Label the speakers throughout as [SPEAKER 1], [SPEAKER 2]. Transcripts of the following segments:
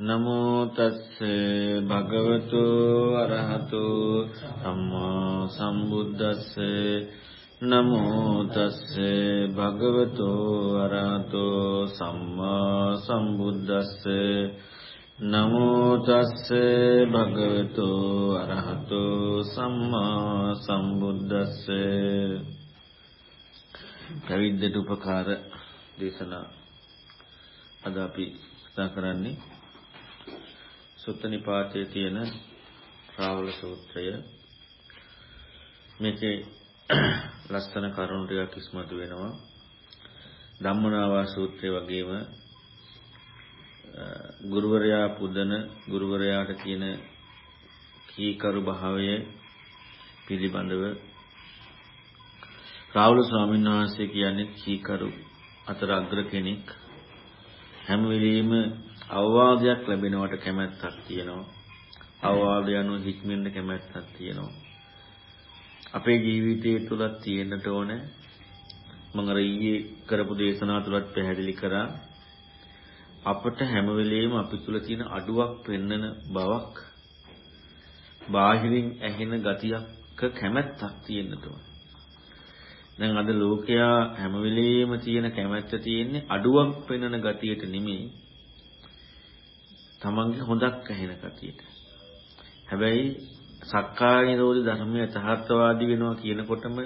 [SPEAKER 1] නමෝ තස්ස භගවතු අරහතු සම්මා සම්බුද්දස්ස නමෝ තස්ස භගවතු අරහතු සම්මා සම්බුද්දස්ස නමෝ තස්ස භගවතු අරහතු සම්මා සම්බුද්දස්ස පැවිද්දට උපකාර දේශනා අද අපි කතා කරන්නේ සුත්ත නිපාතයේ තියෙන රාවල සූත්‍රය. මේකේ ලස්සන කරුණු ටිකක් ඉස්මතු වෙනවා. ධම්මනාවා සූත්‍රය වගේම ගුරුවරයා පුදන ගුරුවරයාට තියෙන කීකරු භාවය පිළිබඳව රාහුල ස්වාමීන් වහන්සේ කියන්නේ කීකරු අතර අග්‍ර කෙනෙක්. හැම වෙලෙම අවවාදයක් ලැබෙනවට කැමැත්තක් තියෙනවා. අවවාදය අනුව හික්මෙන්න කැමැත්තක් තියෙනවා. අපේ ජීවිතය තුලත් තියෙන්නට ඕනේ. මම අර ඊයේ කරපු දේශනාව තුලත් පැහැදිලි කරා අපට හැම වෙලෙම අපි තුල තියෙන අඩුවක් පෙන්නන බවක් බාහිරින් ඇහෙන ගතියක කැමැත්තක් තියෙන්නට ඕනේ. දැන් අද ලෝකයා හැම වෙලෙම තියෙන කැමැත්ත තියෙන්නේ අඩුවක් පෙන්වන ගතියට නෙමෙයි තමන්ගේ හොඳක් ඇහෙන ගතියට. හැබැයි සක්කාය නිරෝධ ධර්මය යථාර්ථවාදී වෙනවා කියනකොටම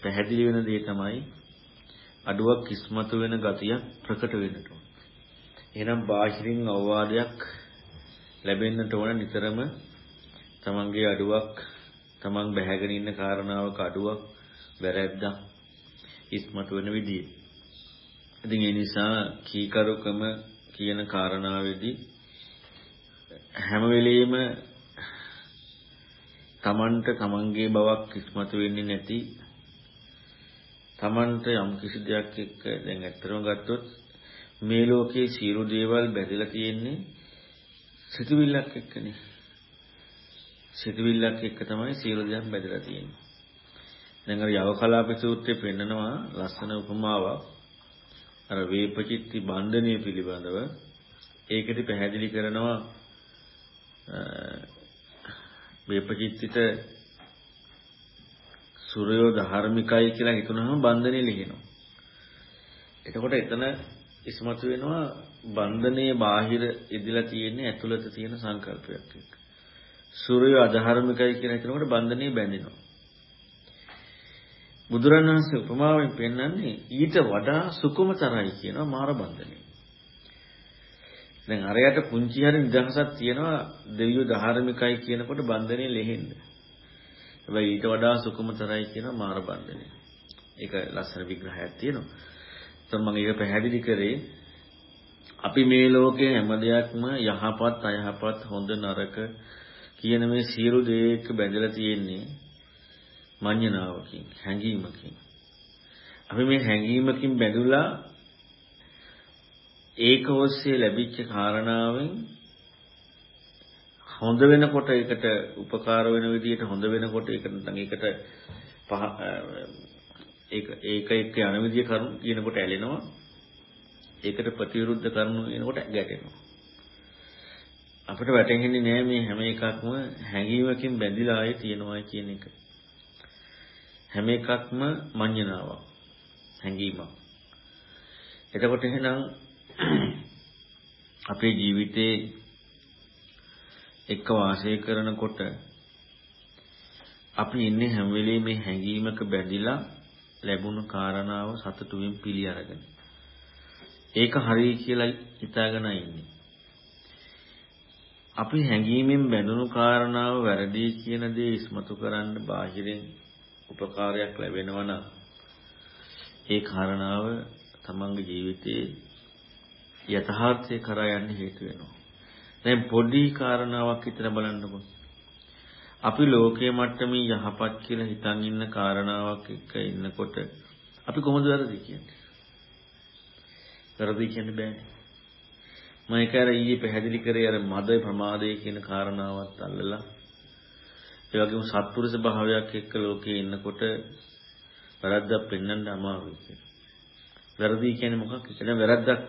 [SPEAKER 1] පැහැදිලි වෙන දේ තමයි අඩුවක් ඉස්මතු වෙන ගතිය ප්‍රකට වෙන්නට ඕන. එහෙනම් බාහිරින් අවවාදයක් ලැබෙන්නට ඕන නිතරම තමන්ගේ අඩුවක් තමන් බැහැගෙන ඉන්න කාරණාවක අඩුවක් වැරැද්දක් ඉස්මතු වෙන විදිය. ඉතින් ඒ නිසා කීකරුකම කියන කාරණාවේදී හැම වෙලෙම තමන්ට තමන්ගේ බවක් ඉස්මතු වෙන්නේ නැති තමන්ට යම් කිසි දෙයක් එක්ක දැන් ඇත්තටම ගත්තොත් මේ ලෝකේ සියලු දේවල් බැඳලා තියෙන්නේ සිතුවිල්ලක් එක්කනේ. සිතුවිල්ලක් එක්ක තමයි සියලු දේවල් බැඳලා තියෙන්නේ. දැන් අර යවකලාප සූත්‍රයේ පෙන්නනවා ලස්සන උපමාවක්. අර වේපචිත්ති බන්ධනය පිළිබඳව ඒකෙදි පැහැදිලි කරනවා වේපචිත්තිට සූර්යෝ ධාර්මිකයි කියලා හිතනහම බන්ධනේ ලිහිනවා. එතකොට එතන ඉස්මතු වෙනවා බන්ධනයේ බාහිර ඉදලා තියෙන්නේ ඇතුළත තියෙන සංකල්පයක් එක්ක. සූර්යෝ අධාර්මිකයි කියලා හිතනකොට බන්ධනේ බැඳෙනවා. බුදුරණවහන්සේ උපමාවෙන් පෙන්වන්නේ ඊට වඩා සුකුමතරයි කියනවා මාර බන්ධනේ. දැන් අරයට පුංචි හරි නිදහසක් තියෙනවා දෙවියෝ ධාර්මිකයි කියනකොට බන්ධනේ ලෙහෙන්න. හැබැයි ඊට වඩා සුකුමතරයි කියන මාර බන්ධනේ. ඒක ලස්සන විග්‍රහයක් තියෙනවා. එතකොට මම ඒක පැහැදිලි කරේ අපි මේ ලෝකේ හැම දෙයක්ම යහපත් අයහපත් හොඳ නරක කියන මේ සියලු දේක බැඳලා තියෙන්නේ මඤ්ඤණාවකින් හැඟීමකින්. අපි මේ හැඟීමකින් බැඳුලා ඒක ඔස්සේ ලැබිච්ච කාරණාවෙන් හොඳ වෙනකොට ඒකට උපකාර වෙන විදිහට හොඳ වෙනකොට ඒක නැත්නම් ඒකට පහ ඒක ඒක එක්ක යන විදිය කරුණු කියනකොට ඇලෙනවා. ඒකට ප්‍රතිවිරුද්ධ කරුණු එනකොට ගැටෙනවා. අපිට වැටහෙන්නේ නෑ මේ හැම එකක්ම හැඟීමකින් බැඳිලා ආයේ තියෙනවා කියන එක. හැම එකක්ම මඤ්ඤණාවක් හැඟීමක්. එතකොට එහෙනම් අපේ ජීවිතේ එක්ක වාසය කරනකොට අපි ඉන්නේ හැම වෙලේම මේ හැඟීමක බැඳිලා ලැබුණු කාරණාව සතුටුවෙන් පිළි අරගෙන. ඒක හරියි කියලා හිතාගෙන ඉන්නේ. අපි හැඟීමෙන් බැඳුණු කාරණාව වැරදි කියන දේ ඉස්මතු කරන්න බාහිරින් උපකාරයක් ලැබෙනවා නම් ඒ කාරණාව තමන්ගේ ජීවිතේ යථාර්ථය කරා යන්න හේතු වෙනවා. දැන් පොඩි කාරණාවක් හිතලා බලන්නකෝ. අපි ලෝකයේ මට්ටමින් යහපත් කියලා හිතන් ඉන්න කාරණාවක් එක්ක ඉන්නකොට අපි කොහොමද වැරදි කියන්නේ? වැරදි කියන්න බෑනේ. මම ඒක අර ඊයේ පැහැදිලි කරේ අර මද ප්‍රමාදය කියන කාරණාවත් අල්ලලා ඒ වගේම සත්පුරුෂ භාවයක් එක්ක ලෝකේ ඉන්නකොට වැරද්දක් පෙන්වන්න අමාරුයි. වැරදි කියන්නේ මොකක්ද? කියන වැරද්දක්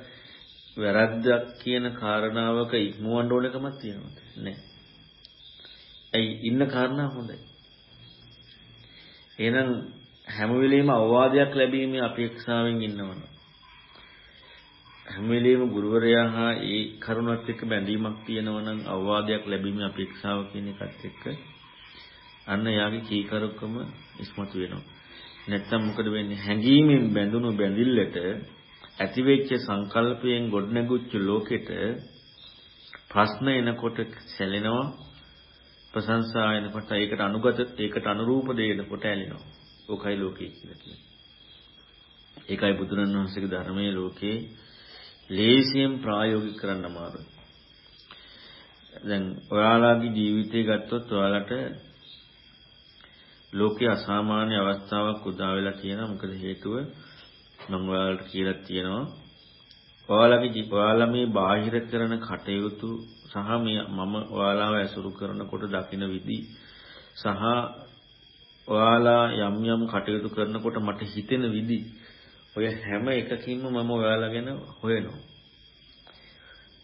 [SPEAKER 1] වැරද්දක් කියන කාරණාවක ඉක්මවන්න ඕනකමක් තියෙනවද? නැහැ. ඇයි ඉන්න කාරණා හොඳයි. එහෙනම් හැම වෙලෙම අවවාදයක් ලැබීමේ අපේක්ෂාවෙන් ඉන්නවනේ. හැම වෙලෙම ගුරුවරයා හා ඒ කරුණත් එක්ක බැඳීමක් තියෙනවා නම් අවවාදයක් ලැබීමේ අපේක්ෂාව කියන එකත් එක්ක අන්න යාගේ කීකරුකම ඉස්මතු වෙනවා. නැත්තම් මොකද වෙන්නේ? හැඟීමෙන් බැඳුණු බැඳිල්ලට ඇතිවෙච්ච සංකල්පයෙන් ගොඩනැගුච්ච ලෝකෙට ප්‍රශ්න එනකොට සැලෙනවා ප්‍රශංසා එනකොට ඒකට අනුගත ඒකට අනුරූප දෙයකට ඇලෙනවා. ඕකයි ලෝකේ කියලා කියන්නේ. ඒකයි බුදුරණවහන්සේගේ ධර්මයේ ලෝකේ ලේසියෙන් ප්‍රායෝගික කරන්න අමාරුයි. දැන් ඔයාලගේ ජීවිතය ගත්තොත් ඔයාලට ලෝකේ අසාමාන්‍ය අවස්ථාවක් උදා වෙලා තියෙනවා. මොකද හේතුව මම ඔයාලට කියලා තියෙනවා. ඔයාලගේ ඔයාලා මේ බාහිර කරන කටයුතු සහ මේ මම ඔයාලාව ඇසුරු කරනකොට දකින විදි සහ ඔයාලා යම් යම් කටයුතු කරනකොට මට හිතෙන විදි ඔය හැම එකකින්ම මම ඔයාලා ගැන හොයනවා.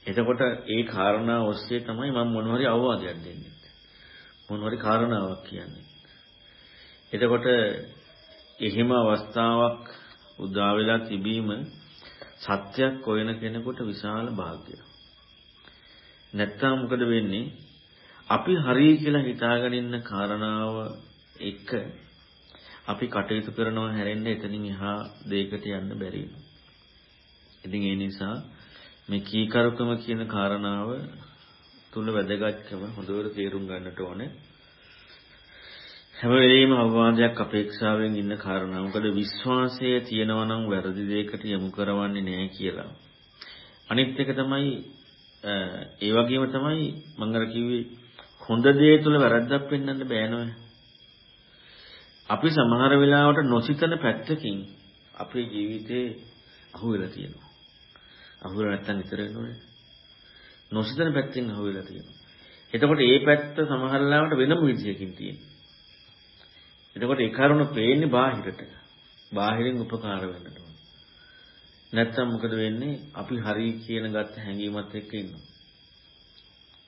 [SPEAKER 1] එතකොට ඒ කාරණා ඔස්සේ තමයි මම මොන හරි අවවාදයක් දෙන්නේ. මොන හරි කාරණාවක් කියන්නේ. එතකොට එහෙම අවස්ථාවක් උදා වෙලා තිබීම සත්‍යයක් හොයන කෙනෙකුට විශාල භාග්‍යයක්. නැත්තම් මොකද වෙන්නේ? අපි හරි කියලා හිතාගෙන ඉන්න කාරණාව එක අපි කටයුතු කරනවා හැරෙන්න එතනින් එහා දෙයකට යන්න බැරි ඉතින් ඒ නිසා මේ කීකරුකම කියන කාරණාව තුල වැදගත්කම හොඳට තේරුම් ගන්නට ඕනේ. හැම වෙලෙම අවවාදයක් අපේක්ෂාවෙන් ඉන්න කාරණා. මොකද විශ්වාසය තියෙනවා නම් වැරදි දෙයකට යොමු කරවන්නේ නැහැ කියලා. අනිත් එක තමයි ඒ වගේම තමයි මම අර කිව්වේ හොඳ දේ තුල වැරද්දක් පෙන්වන්න බෑ නෝ. අපි සමහර වෙලාවට නොසිතන පැත්තකින් අපේ ජීවිතේ අහුවෙලා තියෙනවා. අහුවෙලා නැත්තම් ඉතර වෙනවනේ. නොසිතන පැත්තෙන් අහුවෙලා තියෙනවා. එතකොට මේ පැත්ත සමහර වෙලාවට වෙනම විදියකින් තියෙනවා. එතකොට ඒ කරුණ පේන්නේ බාහිරට. බාහිරින් උපකාර වෙන්නට ඕන. නැත්තම් මොකද වෙන්නේ? අපි හරි කියන ගත්ත හැඟීමත් එක්ක ඉන්නවා.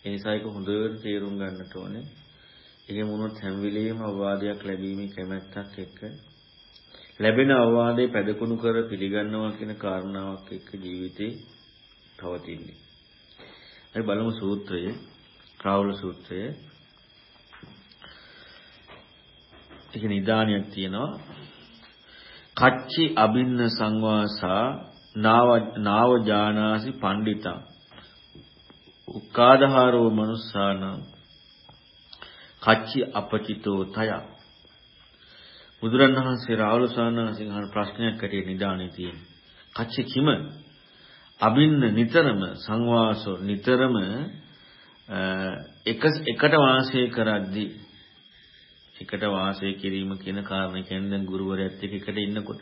[SPEAKER 1] ඒ නිසා ඒක හොඳට තේරුම් ගන්නට ඕනේ. එහෙම වුණොත් හැම වෙලෙම අවවාදයක් ලැබීමේ කැමැත්තක් එක්ක ලැබෙන අවවාදේ පැදකුණු කර පිළිගන්නවා කියන කාරණාවක් එක්ක ජීවිතේ පවතින්නේ. අපි බලමු සූත්‍රයේ රාහුල සූත්‍රයේ ඒක නිදානියක් තියෙනවා. කච්චි අබින්න සංවාසා නාව නාව ජානාසි පණ්ඩිතා උක්කාදහාරෝ මනුස්සානම් කච්චි අපචිතෝ තය බුදුරණවහන්සේ රාහුල සානහසින් අහන ප්‍රශ්නයක් ඇටිය නිදානේ තියෙන. කච්චි කිම අබින්න නිතරම සංවාසෝ නිතරම එක එකට වාසය කරද්දී එකට වාසය කිරීම කියන කාරණේ කියන්නේ දැන් ගුරුවරයාත් එක්ක එකට ඉන්නකොට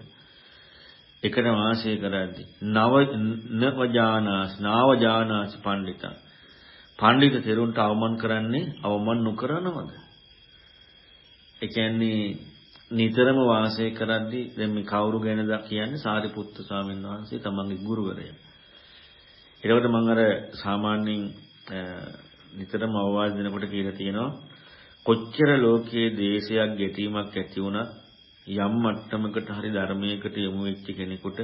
[SPEAKER 1] එකට වාසය කරද්දී නව නවජානාස් නාවජානාස් පඬිතා පඬිත තෙරුන්ට අවමන් කරන්නේ අවමන් නොකරනවද? ඒ කියන්නේ නිතරම වාසය කරද්දී දැන් මේ කවුරු ගැනද කියන්නේ සාරිපුත්තු ස්වාමීන් වහන්සේ තමන්ගේ ගුරුවරයා. ඒකට මම අර සාමාන්‍යයෙන් නිතරම අවවාද දෙනකොට කියලා තියෙනවා කොච්චර ලෝකයේ දේශයක් ගැටීමක් ඇති වුණත් යම් මට්ටමකට හරි ධර්මයකට යොමු වෙච්ච කෙනෙකුට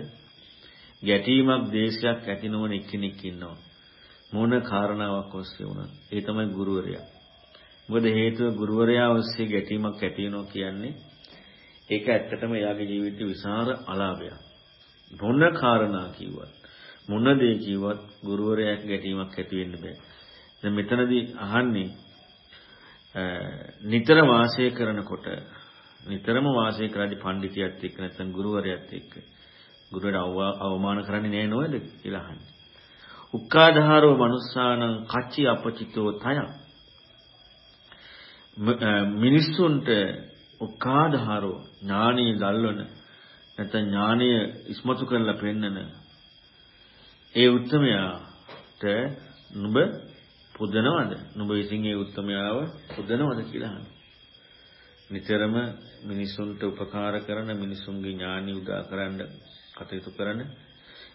[SPEAKER 1] ගැටීමක් දේශයක් ඇති නොවන එක්කෙනෙක් ඉන්නවා. මොන කාරණාවක් ඔස්සේ වුණත් ඒ තමයි ගුරුවරයා. මොකද හේතුව ගුරුවරයා ඔස්සේ ගැටීමක් ඇති වෙනවා කියන්නේ ඒක ඇත්තටම එයාගේ ජීවිතේ විසර අලාභයක්. මොන කාරණා කිව්වත් මොන දේ කිව්වත් ගුරුවරයාට ගැටීමක් ඇති වෙන්න බෑ. දැන් මෙතනදී අහන්නේ නිතර වාසය කරනකොට නිතරම වාසය කරද්දී පඬිතියත් එක්ක නැත්නම් ගුරුවරයාත් එක්ක ගුරුවරයා අවමාන කරන්නේ නෑ නෝද කියලා අහන්නේ. උක්කාධාරෝ මනුස්සානං කච්චි අපචිතෝ තය මිනිස්සුන්ට උක්කාධාරෝ ඥානීය ගල්වන නැත්නම් ඥානීය ඉස්මතු කරලා පෙන්නන ඒ උත්මයාට නුඹ පුදනවද නුඹ විසින් ඒ උත්මයාව පුදනවද කියලා අහනවා නිතරම මිනිසුන්ට උපකාර කරන මිනිසුන්ගේ ඥානි උදා කරන්න කටයුතු කරන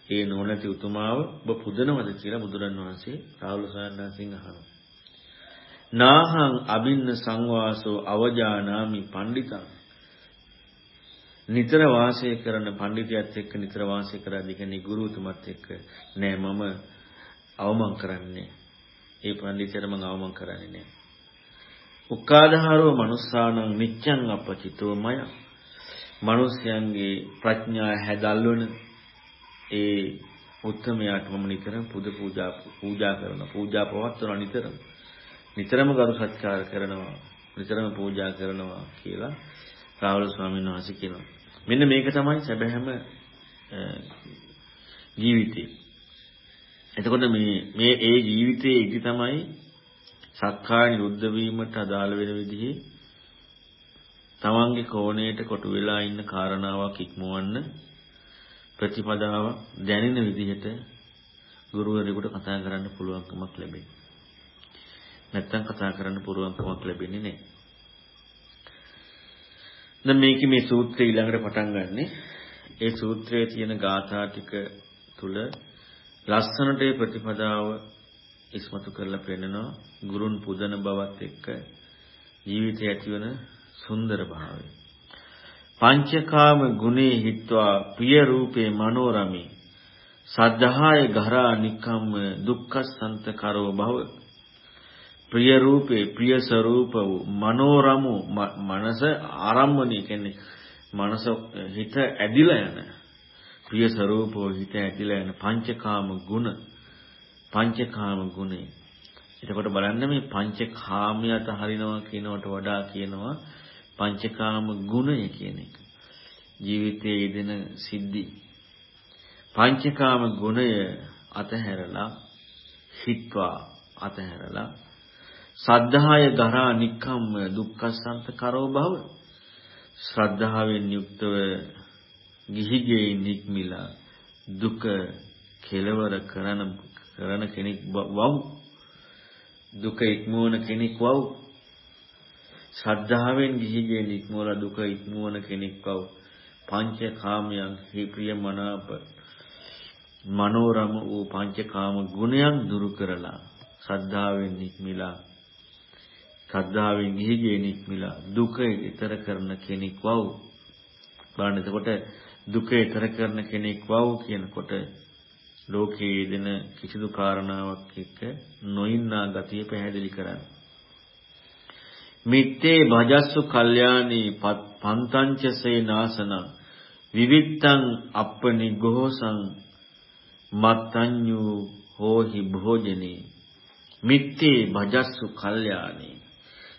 [SPEAKER 1] ඒ නොනැති උතුමාව ඔබ පුදනවද කියලා බුදුරන් වහන්සේ රාහුල සාන්නාසින් අහනවා. නාහං අබින්න සංවාසෝ අවජානාමි පණ්ඩිතං නිතර වාසය කරන පඬිතියත් එක්ක නිතර වාසය කරද්දී කියන්නේ ගුරුතුමත් එක්ක නෑ මම අවමන් කරන්නේ. ඒ පඬිතියට මම අවමන් කරන්නේ නෑ. උක්කාදහාරෝ මනුස්සානං නිච්ඡං අපචිතෝ මය. මිනිස්යන්ගේ ප්‍රඥා හැදල්වන ඒ උත්තමයාට මම නිතරම පුද පූජා පූජා කරනවා. පූජා පවත්වනවා නිතරම. නිතරම ගරු සත්කාර කරනවා. නිතරම පූජා කරනවා කියලා රාහුල ස්වාමීන් වහන්සේ කියනවා. මෙන්න මේක තමයි සැබෑම ජීවිතේ. එතකොට මේ මේ ඒ ජීවිතයේ ඉති තමයි සක්කාය නිරුද්ධ වීමට අදාළ වෙන විදිහේ තමන්ගේ කෝණයට කොටු වෙලා ඉන්න කාරණාවක් ඉක්මවන්න ප්‍රතිපදාවක් දැනෙන විදිහට ගුරුවරයෙකුට කතා කරන්න පුළුවන්කමක් ලැබෙන්නේ. නැත්තම් කතා කරන්න පුළුවන්කමක් ලැබෙන්නේ නැහැ. දැන් මේකේ මේ සූත්‍රය ඊළඟට පටන් ගන්නෙ. ඒ සූත්‍රයේ තියෙන ගාථා ටික තුල ලස්සනට ප්‍රතිපදාව ඉස්මතු කරලා පෙන්නනවා. ගුරුන් පුදන බවත් එක්ක ජීවිතය ඇතිවන සුන්දර භාවය. පංචකාම ගුණේ හිත්වා ප්‍රිය රූපේ මනෝරමේ. සද්ධාය ගරා නිකම්ම දුක්ඛසන්ත කරෝ භව. ප්‍රිය රූපේ ප්‍රිය ස්වરૂප වූ මනෝරමු මනස ආරම්භණී කියන්නේ මනස හිත ඇදිලා යන ප්‍රිය ස්වરૂපෝ හිත ඇදිලා යන පංචකාම ගුණ පංචකාම ගුණේ එතකොට බලන්න මේ පංචකාමයට හරිනවා කියනවට වඩා කියනවා පංචකාම ගුණය කියන එක. ජීවිතයේ යෙදෙන සිද්ධි. පංචකාම ගුණය අතහැරලා හිත්වා අතහැරලා සද්ධාය ගරා නික්කම්ම දුක්ඛසන්ත කරෝ භව. ශ්‍රද්ධාවෙන් යුක්තව ගිහිගේ නික්මිලා දුක කෙලවර කරන කරන කෙනෙක් වව්. දුක ඉක්මවන කෙනෙක් වව්. ශ්‍රද්ධාවෙන් ගිහිගේ නික්මවලා දුක ඉක්මවන කෙනෙක් වව්. පංච කාමයන් ප්‍රිය මනාප මනෝරම වූ පංචකාම ගුණයන් දුරු කරලා ශ්‍රද්ධාවෙන් නික්මිලා ශ්‍රද්ධාවෙන් ගිහිගේ නික්මිලා දුක ඊතර කරන කෙනෙක් වව්. බලන්න එතකොට දුක ඊතර කරන කෙනෙක් වව් කියනකොට ලෝකයේ යෙදෙන කිසිදු කාරණාවක් එක්ක නොඉන්නා ගතිය පැහැදිලි කරන්නේ මිත්තේ භජස්සු කල්යාණී පන්තංචසේ නාසන විවිත්තං අප්පනි ගෝසං මත්තඤ්ඤු හෝහි භෝජනේ මිත්තේ භජස්සු කල්යාණී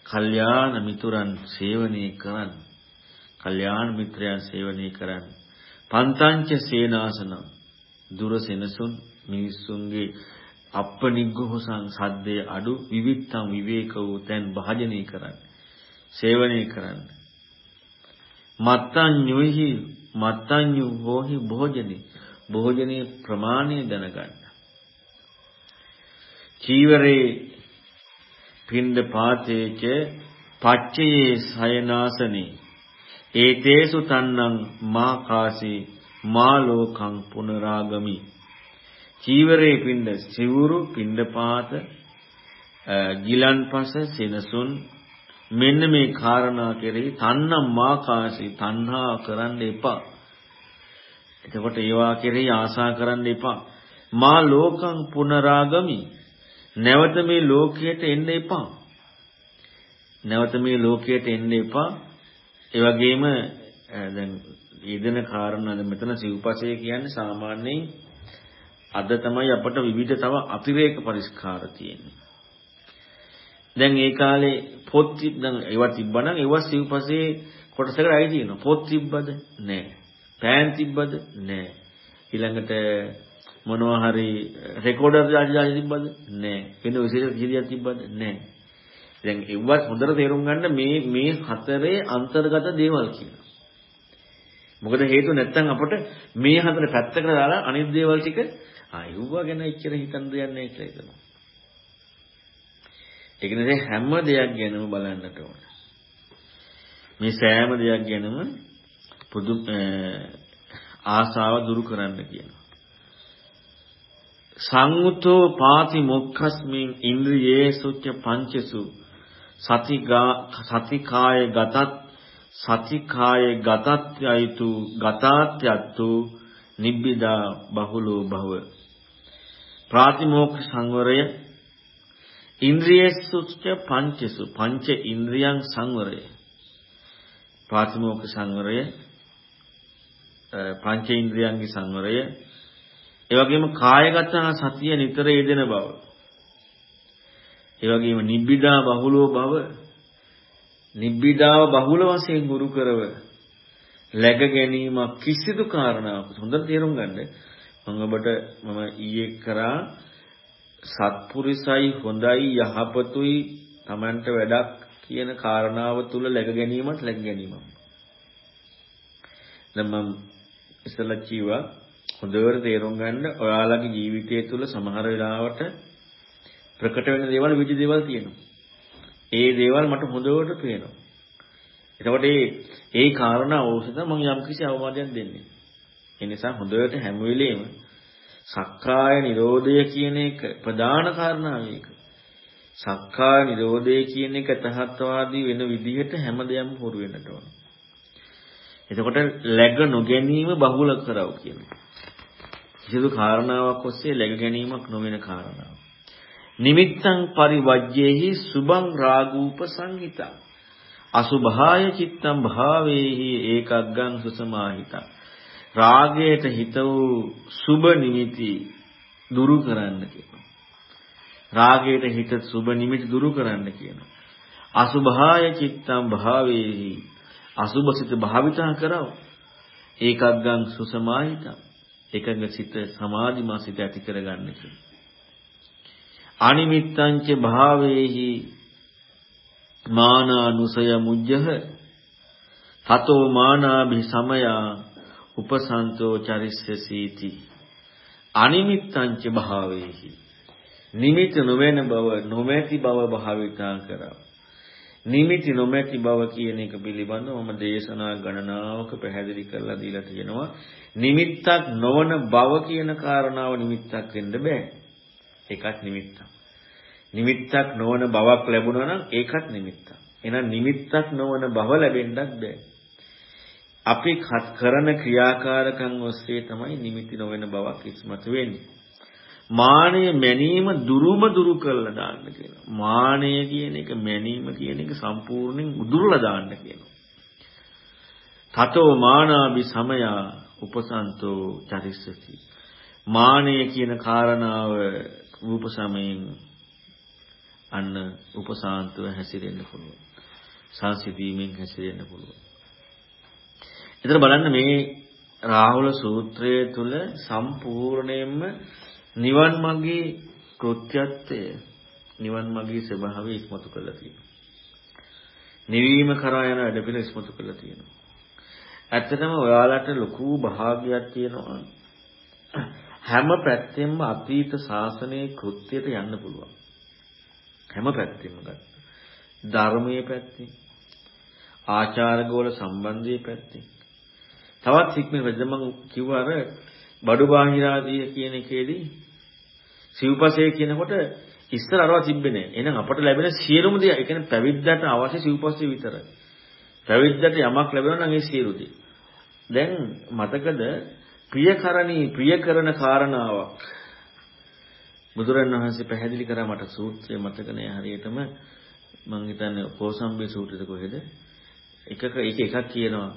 [SPEAKER 1] කල්යාණ මිතුරන් සේවනයේ කරන්න. කල්යාණ මිත්‍රයන් සේවනයේ කරන්න. පන්තංච සේනාසන දුර සෙනසුන් මිනිසුන්ගේ අප්පනිග්ගහසං සද්දේ අඩු විවිත්තම් විවේක වූ තැන් භාජනය කරන්න. සේවනය කරන්න. මත්තඤ්ඤුහි මත්තඤ්ඤු හෝහි භෝජනේ භෝජනයේ ප්‍රමාණය දැනගන්න. චීවරේ පින්ඩ පාතේච පච්චයේ සයනාසනේ ඒතේසු තන්නං මා කාසී මා ලෝකං පුනරාගමි. චීවරේ පින්ඩ සිවුරු පින්ඩ පාත ගිලන්පස සෙනසුන්. මෙන්න මේ කාරණා කෙරෙහි තන්නම් මා කාසී තණ්හා කරන්න එපා. එතකොට ඒවා කෙරෙහි ආසා කරන්න එපා. මා ලෝකං පුනරාගමි. නැවත මේ ලෝකයට එන්න එපා. නැවත මේ ලෝකයට එන්න එපා. ඒ වගේම දැන් ඊදෙන කාරණා දැන් මෙතන සිව්පසය කියන්නේ සාමාන්‍යයෙන් අද තමයි අපට විවිධ තව අතිරේක පරිස්කාර තියෙන්නේ. දැන් ඒ කාලේ පොත් දැන් ඒවා තිබ්බනම් ඒවා සිව්පසේ කොටසකට අයිති වෙනවා. පොත් තිබ්බද? නැහැ. පෑන් තිබ්බද? නැහැ. ඊළඟට මොනවා හරි රෙකෝඩර් දාලා තිබ්බද? නෑ. වෙන විශේෂ කීයක් තිබ්බද? නෑ. දැන් ඒවත් හොඳට තේරුම් ගන්න මේ මේ හතරේ අන්තර්ගත දේවල් කියලා. මොකද හේතුව නැත්තම් අපට මේ හතර පැත්තකට දාලා අනිත් දේවල් ටික ආ යුවා ගැන එච්චර හිතන්න දෙයක් නැහැ කියලා හිතනවා. ඒක නිසා හැම දෙයක් ගැනම බලන්නට ඕන. මේ සෑම දෙයක් ගැනම පුදු ආසාව දුරු කරන්න කියනවා. සංඋතෝ පාති මොක්ඛස්මින් ඉන්ද්‍රියේසුච්ච පංචසු සතිගා සතිකාය ගතත් සතිකාය ගතත්‍යයිතු ගතාත්‍යත්තු නිබ්බිදා බහුලෝ භව. ප්‍රාතිමෝක්ඛ සංවරය. ඉන්ද්‍රියේසුච්ච පංචසු පංච ඉන්ද්‍රියං සංවරය. ප්‍රාතිමෝක්ඛ සංවරය. පංච ඉන්ද්‍රියන්ගේ සංවරය. ඒ වගේම කායගත සතිය නිතර යෙදෙන බව. ඒ වගේම නිබ්බිදා බහුලෝ බව නිබ්බිදාව බහුල වශයෙන් ගුරු කරව läග ගැනීම කිසිදු කාරණාවක් හොඳට තේරුම් ගන්න. මම ඔබට මම ඊයේ කරා සත්පුරුසයි හොඳයි යහපතුයි Tamanට වැඩක් කියන කාරණාව තුල läග ගැනීමත් läග ගැනීමක්. දැන් මම ඉස්සලා කිව්වා හොඳට තේරුම් ගන්න ඔයාලගේ ජීවිතය තුළ සමහර වෙලාවට ප්‍රකට වෙන දේවල් විවිධ දේවල් තියෙනවා. ඒ දේවල් මට හොඳට පේනවා. එතකොට මේ ඒ කාරණා ඕසත මම යම්කිසි අවවාදයක් දෙන්නේ. ඒ නිසා හොඳට හැම වෙලෙම සක්කාය නිරෝධය කියන එක ප්‍රධාන කාරණාව මේක. සක්කාය නිරෝධය කියන එක තහත්වාදී වෙන විදිහට හැමදේම හුරු වෙන්නට ඕන. එතකොට läග නොගැනීම බහුල කරව කියනවා. කිසිදු කාරණාවක් ඔස්සේ läග ගැනීමක් නොවන කාරණාව. නිමිත්තං පරිවජ්‍යේහි සුභං රාගූප සංහිතං අසුභාය චිත්තං භාවේහි ඒකග්ගං සුසමාහිතං රාගයට හිත වූ සුභ නිමිති දුරු කරන්න කියනවා. රාගයට හිත සුභ නිමිති දුරු කරන්න කියනවා. අසුභාය චිත්තං භාවේහි අසුභසිත භාවිතා කරව. ඒකග්ගං සුසමාහිතං එකඟ සිත සමාධිමත් සිත ඇති කරගන්න කියලා. අනිමිත්තංච භාවේහි මානානුසය මුජ්ජහ තතෝ මානාභි සමයා උපසන්තෝ චරිස්සසීති අනිමිත්තංච භාවේහි නිමිත නොවන බව නොමැති බව භාවිතා කරා නිමිති නොමැති බව කියන එක පිළිබඳව මම දේශනා ගණනාවක පැහැදිලි කරලා දීලා තියෙනවා. නිමිත්තක් නොවන බව කියන කාරණාව නිමිත්තක් වෙන්න බෑ. ඒකත් නිමිත්තක්. නිමිත්තක් නොවන බවක් ලැබුණා නම් ඒකත් නිමිත්තක්. එහෙනම් නිමිත්තක් නොවන බව ලැබෙන්නත් බෑ. අපි කරන ක්‍රියාකාරකම් ඔස්සේ තමයි නිමිති නොවන බවක් ඉස්මතු වෙන්නේ. මානය මැනීම දුරුම දුරු කරලා දාන්න කියනවා. මානය කියන එක මැනීම කියන එක සම්පූර්ණයෙන් උදුරලා දාන්න කියනවා. තතෝ මානාභි සමයා උපසන්තෝ චරිස්සති. මානය කියන කාරණාව රූප සමයෙන් අන්න උපසාන්තව හැසිරෙන්න පුළුවන්. සංසිතීමෙන් හැසිරෙන්න පුළුවන්. ඒතර බලන්න මේ රාහුල සූත්‍රය තුල සම්පූර්ණයෙන්ම නිවන් මාගේ කෘත්‍යත්වය නිවන් මාගේ ස්වභාවය ඉස්මතු කරලා තියෙනවා. නිවීම කරා යන වැඩපිළ ඉස්මතු කරලා තියෙනවා. ඇත්තටම ඔයාලට ලොකු භාගයක් තියෙනවා. හැම පැත්තෙම අතීත ශාසනයේ කෘත්‍යයට යන්න පුළුවන්. හැම පැත්තෙම ගත්තා. ධර්මයේ පැත්තෙන් ආචාරගෝල සම්බන්ධයේ පැත්තෙන් තවත් හික්මේ වෙදමන් කිව්ව අර බඩු බාහිරාදිය කියන එකේදී සිව්පසේ කියනකොට ඉස්සර අරවා තිබ්බේ නෑ. එහෙනම් අපට ලැබෙන සියලුම දේ, ඒ කියන්නේ පැවිද්දට අවශ්‍ය සිව්පසේ විතරයි. පැවිද්දට යමක් ලැබෙනවා නම් ඒ සියලු දේ. දැන් මතකද ප්‍රියකරණී ප්‍රියකරන කාරණාවක් බුදුරණවහන්සේ පැහැදිලි කරා මට සූත්‍රය මතක නෑ හරියටම මම හිතන්නේ කෝසම්බේ සූත්‍රෙද කොහෙද එකක එක එකක් කියනවා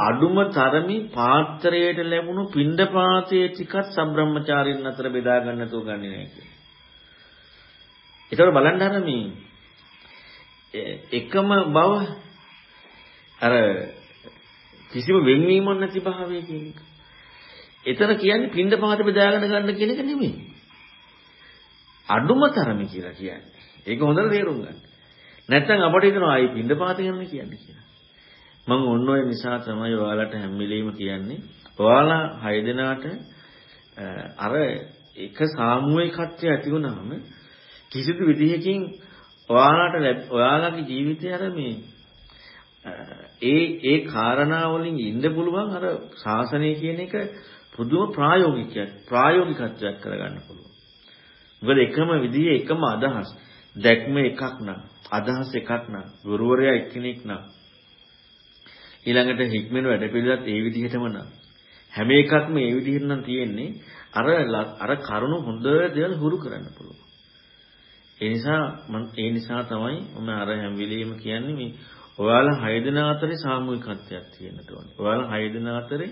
[SPEAKER 1] අඩුම තරමේ පාත්‍රයට ලැබුණු පින්ඩපාතයේ ටිකක් සම්බ්‍රහ්මචාරින් අතර බෙදා ගන්න නැතුව ගන්නේ නැහැ කියලා. ඒතකොට බලන්න අර මේ එකම බව අර කිසිම වෙන්වීමක් නැති භාවය කියන එක. එතන කියන්නේ පින්ඩපාත බෙදාගෙන ගන්න කියන එක නෙමෙයි. අඩුම තරමේ කියලා කියන්නේ. ඒක හොඳට තේරුම් ගන්න. නැත්නම් අපිට හිතනවා ආයි පින්ඩපාත ගන්න කියන්නේ කියලා. මම ඔන්න ඔය නිසා තමයි ඔයාලට හැම වෙලෙම කියන්නේ ඔයාලා හය දෙනාට අර එක සාමූහිකත්වය ඇති වුණාම කිසිදු විදිහකින් ඔයාලට ඔයාලගේ ජීවිතය අර මේ ඒ ඒ කාරණා වලින් ඉන්න පුළුවන් අර ශාසනය කියන එක පුදුම ප්‍රායෝගිකයක් ප්‍රායෝගිකත්වයක් කරගන්න පුළුවන්. මොකද එකම විදිහේ එකම අදහස් දැක්ම එකක් නම් අදහස් එකක් නම් ගුරුවරයා එක්කෙනෙක් නම් ඊළඟට හික්මෙන වැඩපිළිවෙලත් ඒ විදිහටම නම් හැම එකක්ම ඒ විදිහට නම් තියෙන්නේ අර අර කරුණු හොඳ දේවල් හුරු කරන්න පුළුවන්. ඒ නිසා මම ඒ නිසා තමයි මම අර හැම වෙලෙම කියන්නේ මේ ඔයාලා හය දෙනා අතරේ සාමූහිකත්වයක් තියෙන්න ඕනේ. ඔයාලා හය දෙනා අතරේ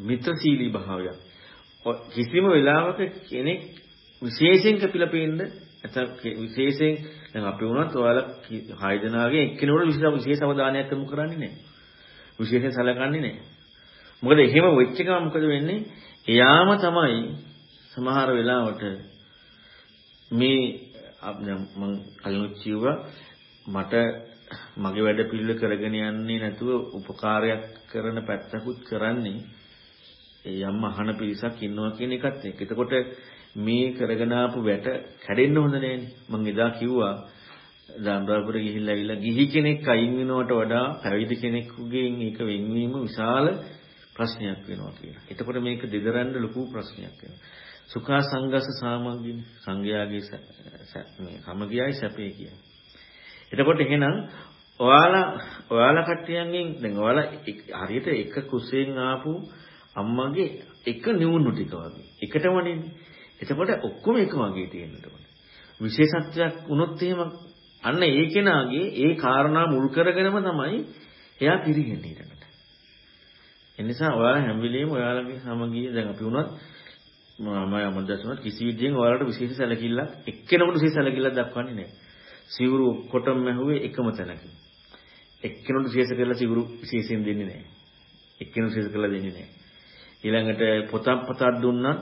[SPEAKER 1] මිත්‍රශීලී භාවයක්. කිසිම වෙලාවක කෙනෙක් විශේෂයෙන් කැපිලා පේන්න නැත්නම් විශේෂයෙන් දැන් අපි වුණත් ඔයාලා හය දෙනාගේ එක්කෙනෙකුට විශේෂ අවධානයක් යොමු කරන්නේ නැහැ. විශේෂයෙන් සැලකන්නේ නැහැ. මොකද එහෙම වෙච්ච එක මොකද වෙන්නේ? එයාම තමයි සමහර වෙලාවට මේ මම කලින් කිව්වා මට මගේ වැඩ පිළිවෙල කරගෙන යන්නේ නැතුව උපකාරයක් කරන පැත්තකුත් කරන්නේ යම් අහන පිරිසක් ඉන්නවා කියන එකත් එක්ක. එතකොට මේ කරගෙන ආපු වැට කැඩෙන්න හොඳ නෑනේ. මම එදා කිව්වා දම්බරපුර ගිහිල්ලා ඇවිල්ලා ගිහි කෙනෙක් අයින් වෙනවට වඩා පැවිදි කෙනෙකුගෙන් ඒක වෙන්වීම විශාල ප්‍රශ්නයක් වෙනවා කියලා. එතකොට මේක දෙදරන්න ලොකු ප්‍රශ්නයක් වෙනවා. සුඛා සංගස සාමග්ගින් සංගයාගේ මේ සමගියයි සැපේ කියන්නේ. එතකොට එහෙනම් ඔයාලා ඔයාලා කට්ටියන්ගෙන් දැන් ඔයාලා හරියට එක කුසෙන් ආපු අම්මගේ එක නිවුණු ටික වගේ. එකටමනේ. එතකොට ඔක්කොම එක වගේ තියෙන්න ඕනේ. විශේෂත්වයක් වුණොත් එහෙම අන්න ඒ කෙනාගේ ඒ කාරණා මුල් කරගෙනම තමයි එයා පිරිහෙන්නේ ඊළඟට. ඒ නිසා ඔයාලා හැම වෙලෙම ඔයාලගේ සමගිය දැන් අපි වුණත් මම අමදසුනත් කිසි විදිහෙන් ඔයාලට විශේෂ සැලකිල්ලක් එක්කෙනෙකුට විශේෂ සැලකිල්ලක් දක්වන්නේ නැහැ. සිවුරු කොටම් මැහුවේ එකම තැනකින්. එක්කෙනෙකුට විශේෂ කරලා සිවුරු විශේෂයෙන් දෙන්නේ නැහැ. එක්කෙනෙකුට විශේෂ කරලා දෙන්නේ නැහැ. ඊළඟට පොතක් පතක් දුන්නා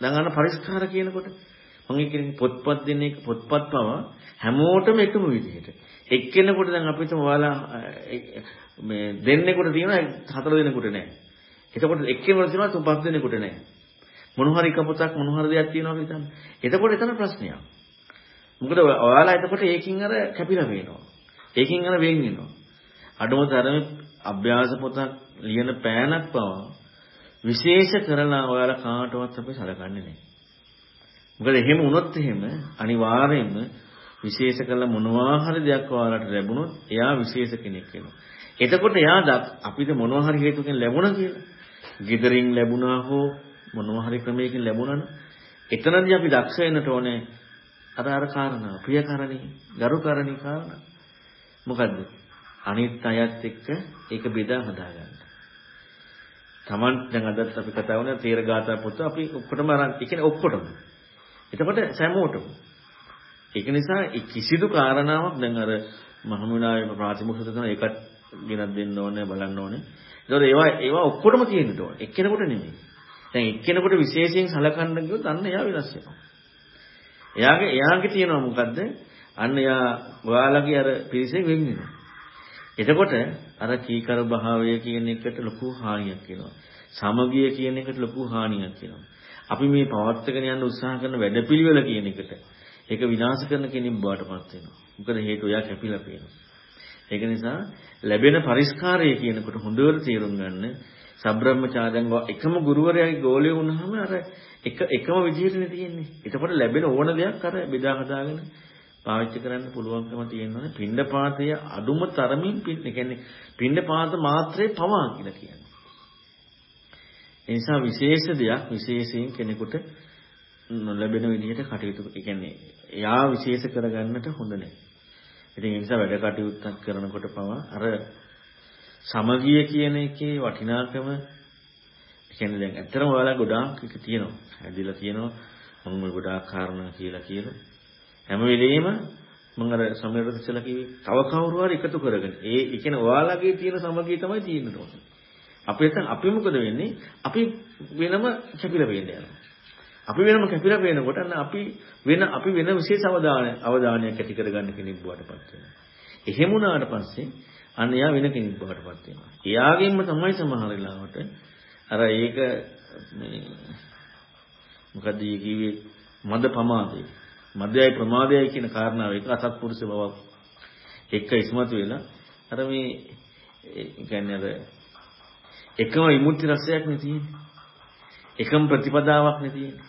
[SPEAKER 1] දැන් අන්න පරිස්කාර කියනකොට මම කියන්නේ පොත්පත් දෙන එක පොත්පත් පව හැමෝටම එකම විදිහට. එක්කෙනෙකුට දැන් අපිට ඔයාලා මේ දෙන්නෙකුට තියෙනවා හතර දෙනෙකුට නෑ. එතකොට එක්කෙනෙකුට තියෙනවා තුපස් දෙනෙකුට නෑ. මොන හරි එක පොතක් මොන හරි දෙයක් තියෙනවා හිතන්න. එතකොට එතන ප්‍රශ්නයක්. මොකද ඔයාලා එතකොට ඒකින් අර කැපිලා වෙනවා. ඒකින් අර වෙන් වෙනවා. අඩුම තරමේ අභ්‍යාස පොතක් ලියන පෑනක් පවා විශේෂ කරලා ඔයාලා කාටවත් අපි සලකන්නේ නැහැ. මොකද එහෙම වුණොත් එහෙම අනිවාර්යයෙන්ම විශේෂ කළ මොනවා හරි දෙයක් ඔයාලට ලැබුණොත් එයා විශේෂ කෙනෙක් වෙනවා. එතකොට එයා අපිට මොනවා හරි හේතුවකින් ලැබුණා කියලා. gederin ලැබුණා හෝ මොනවා හරි ක්‍රමයකින් ලැබුණා නම් එතනදී අපි දක්ෂ වෙන්නට ඕනේ අර අර කාරණා ප්‍රියකරණී ගරුකරණී කාරණා. මොකද්ද? අනිත් අයත් එක්ක ඒක බෙදා හදාගන්න. Taman දැන් අදත් අපි කතා වුණා තේර ගාථා පොත අපි ඔක්කොටම අරන් ඒ කියන්නේ ඔක්කොටම. එතකොට සෑමෝටම. ඒක නිසා කිසිදු කාරණාවක් දැන් අර මහමුණාවේ ප්‍රාතිමෝක්ෂ තුන ඒකත් ගෙනත් දෙන්න ඕනේ බලන්න ඕනේ. ඒතකොට ඒවා ඒවා ඔක්කොටම තියෙන්න ඕනේ. එක්කෙනෙකුට නෙමෙයි. දැන් එක්කෙනෙකුට විශේෂයෙන් සලකන්න ගියොත් අන්න එයා වෙනස් වෙනවා. එයාගේ එයාගේ තියෙනවා මොකද්ද? අන්න එයා ඔයාලගේ අර පිරිසෙන් වෙන් වෙනවා. එතකොට අර කීකර භාවය කියන එකට ලොකු හානියක් වෙනවා. සමගිය කියන එකට ලොකු හානියක් වෙනවා. අපි මේ පවත්වාගෙන යන්න උත්සාහ කරන වැඩපිළිවෙල කියන එකට ඒක විනාශ කරන කෙනෙක් බවටපත් වෙනවා. මොකද හේතුව එයා කැපිලා පේනවා. ඒක නිසා ලැබෙන පරිස්කාරය කියනකොට හොඳට තේරුම් ගන්න සබ්‍රහ්මචාර්යයන් එකම ගුරුවරයාගේ ගෝලය වුණාම අර එක එකම විදිහටනේ තියෙන්නේ. එතකොට ලැබෙන ඕන දෙයක් අර බෙදා හදාගෙන පාවිච්චි කරන්න පුළුවන්කම තියෙනවානේ පින්ඩපාතය අඩුම තරමින් පින් කියන්නේ පින්ඩපාත මාත්‍රේ පවා කියලා කියන්නේ. ඒ නිසා විශේෂ දෙයක් විශේෂයෙන් කෙනෙකුට ලැබෙන විදිහට කටයුතු කියන්නේ එයා විශේෂ කරගන්නට හොඳ නැහැ. ඉතින් ඒ නිසා වැඩ කටයුත්තක් කරනකොට පවා අර සමගිය කියන එකේ වටිනාකම කියන්නේ දැන් ඇත්තටම ඔයාලා ගොඩාක් එක තියෙනවා. ඇදලා තියෙනවා. මම ගොඩාක් කාරණා කියලා කියනවා. හැම වෙලෙම මම අර සමහරවිට ඉස්සලා කිව්වේ තව කවුරු හරි එකතු කරගෙන ඒ ඒ කියන්නේ ඔයාලගේ තියෙන සමගිය තමයි තියෙන්න ඕනේ. අපි නැත්නම් අපි මොකද වෙන්නේ? අපි වෙනම කැපිලා වෙන්න යනවා. අපි වෙනම කැපිලා වෙනකොට අන්න අපි වෙන අපි වෙන විශේෂ අවධානය අවධානයක් ඇති කරගන්න කෙනෙක් බවටපත් වෙනවා. එහෙම වුණාට පස්සේ අන්න එයා වෙන කෙනෙක් බවටපත් වෙනවා. එයාගෙන්ම තමයි සමහර වෙලාවට අර ඒක මේ මොකද කිව්වේ මද පමාදේ මදයයි ප්‍රමාදයයි කියන කාරණාව එක අසත්පුරුෂ බවක් එක්ක ඉස්මතු වෙලා අර මේ කියන්නේ අර එකම විමුක්ති රසයක් නේ තියෙන්නේ. එකම ප්‍රතිපදාවක් නේ තියෙන්නේ.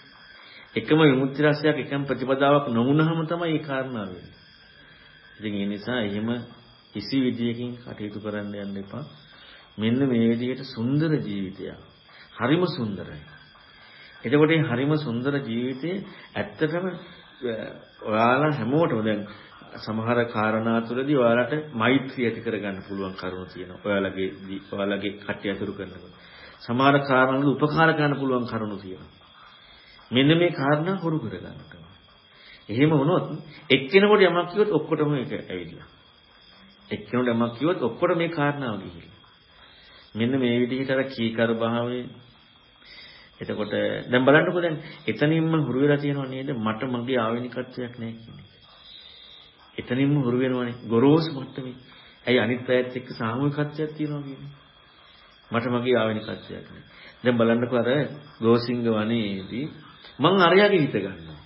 [SPEAKER 1] එකම විමුක්ති රසයක් එකම ප්‍රතිපදාවක් නොවුනහම තමයි ඒ කාරණා වෙන්නේ. ඉතින් ඒ නිසා එහෙම කිසි විදියකින් කටයුතු කරන්න යන්න එපා. මෙන්න මේ විදිහට සුන්දර ජීවිතයක්. හරිම සුන්දරයි. එතකොට මේ හරිම සුන්දර ජීවිතේ ඇත්තටම ඔයාලා හැමෝටම දැන් සමහර කාරණා තුළදී ඔයාලට මෛත්‍රිය ඇති කරගන්න පුළුවන් කරුණු තියෙනවා. ඔයාලගේ ඔයාලගේ කට්ටිය අතුරු කරනකොට. සමහර කාරණා උපකාර කරන්න පුළුවන් කරුණු තියෙනවා. මෙන්න මේ කාරණා හුරු කරගන්න ඕනේ. එහෙම වුණොත් එක්කෙනෙකුට යමක් කිව්වොත් ඔක්කොටම ඒක ඇවිල්ලා. එක්කෙනෙකුට යමක් කිව්වොත් ඔක්කොට මේ කාරණාව ගිහිල්ලා. මෙන්න මේ විදිහට අර කීකර භාවයේ එතකොට දැන් බලන්නකෝ දැන් එතනින්ම හුරු වෙලා තියෙනව නේද මට මගේ ආවෙනිකත්වයක් නැහැ කියන්නේ. එතනින්ම හුරු වෙනවනේ ගොරෝසු මට්ටමේ. ඇයි අනිත් පැයත් එක්ක සාමූහිකත්වයක් තියෙනවා කියන්නේ. මට මගේ ආවෙනිකත්වයක් නැහැ. දැන් බලන්නකෝ අර ගෝසිංග වනයේදී මං අරයාගේ හිත ගන්නවා.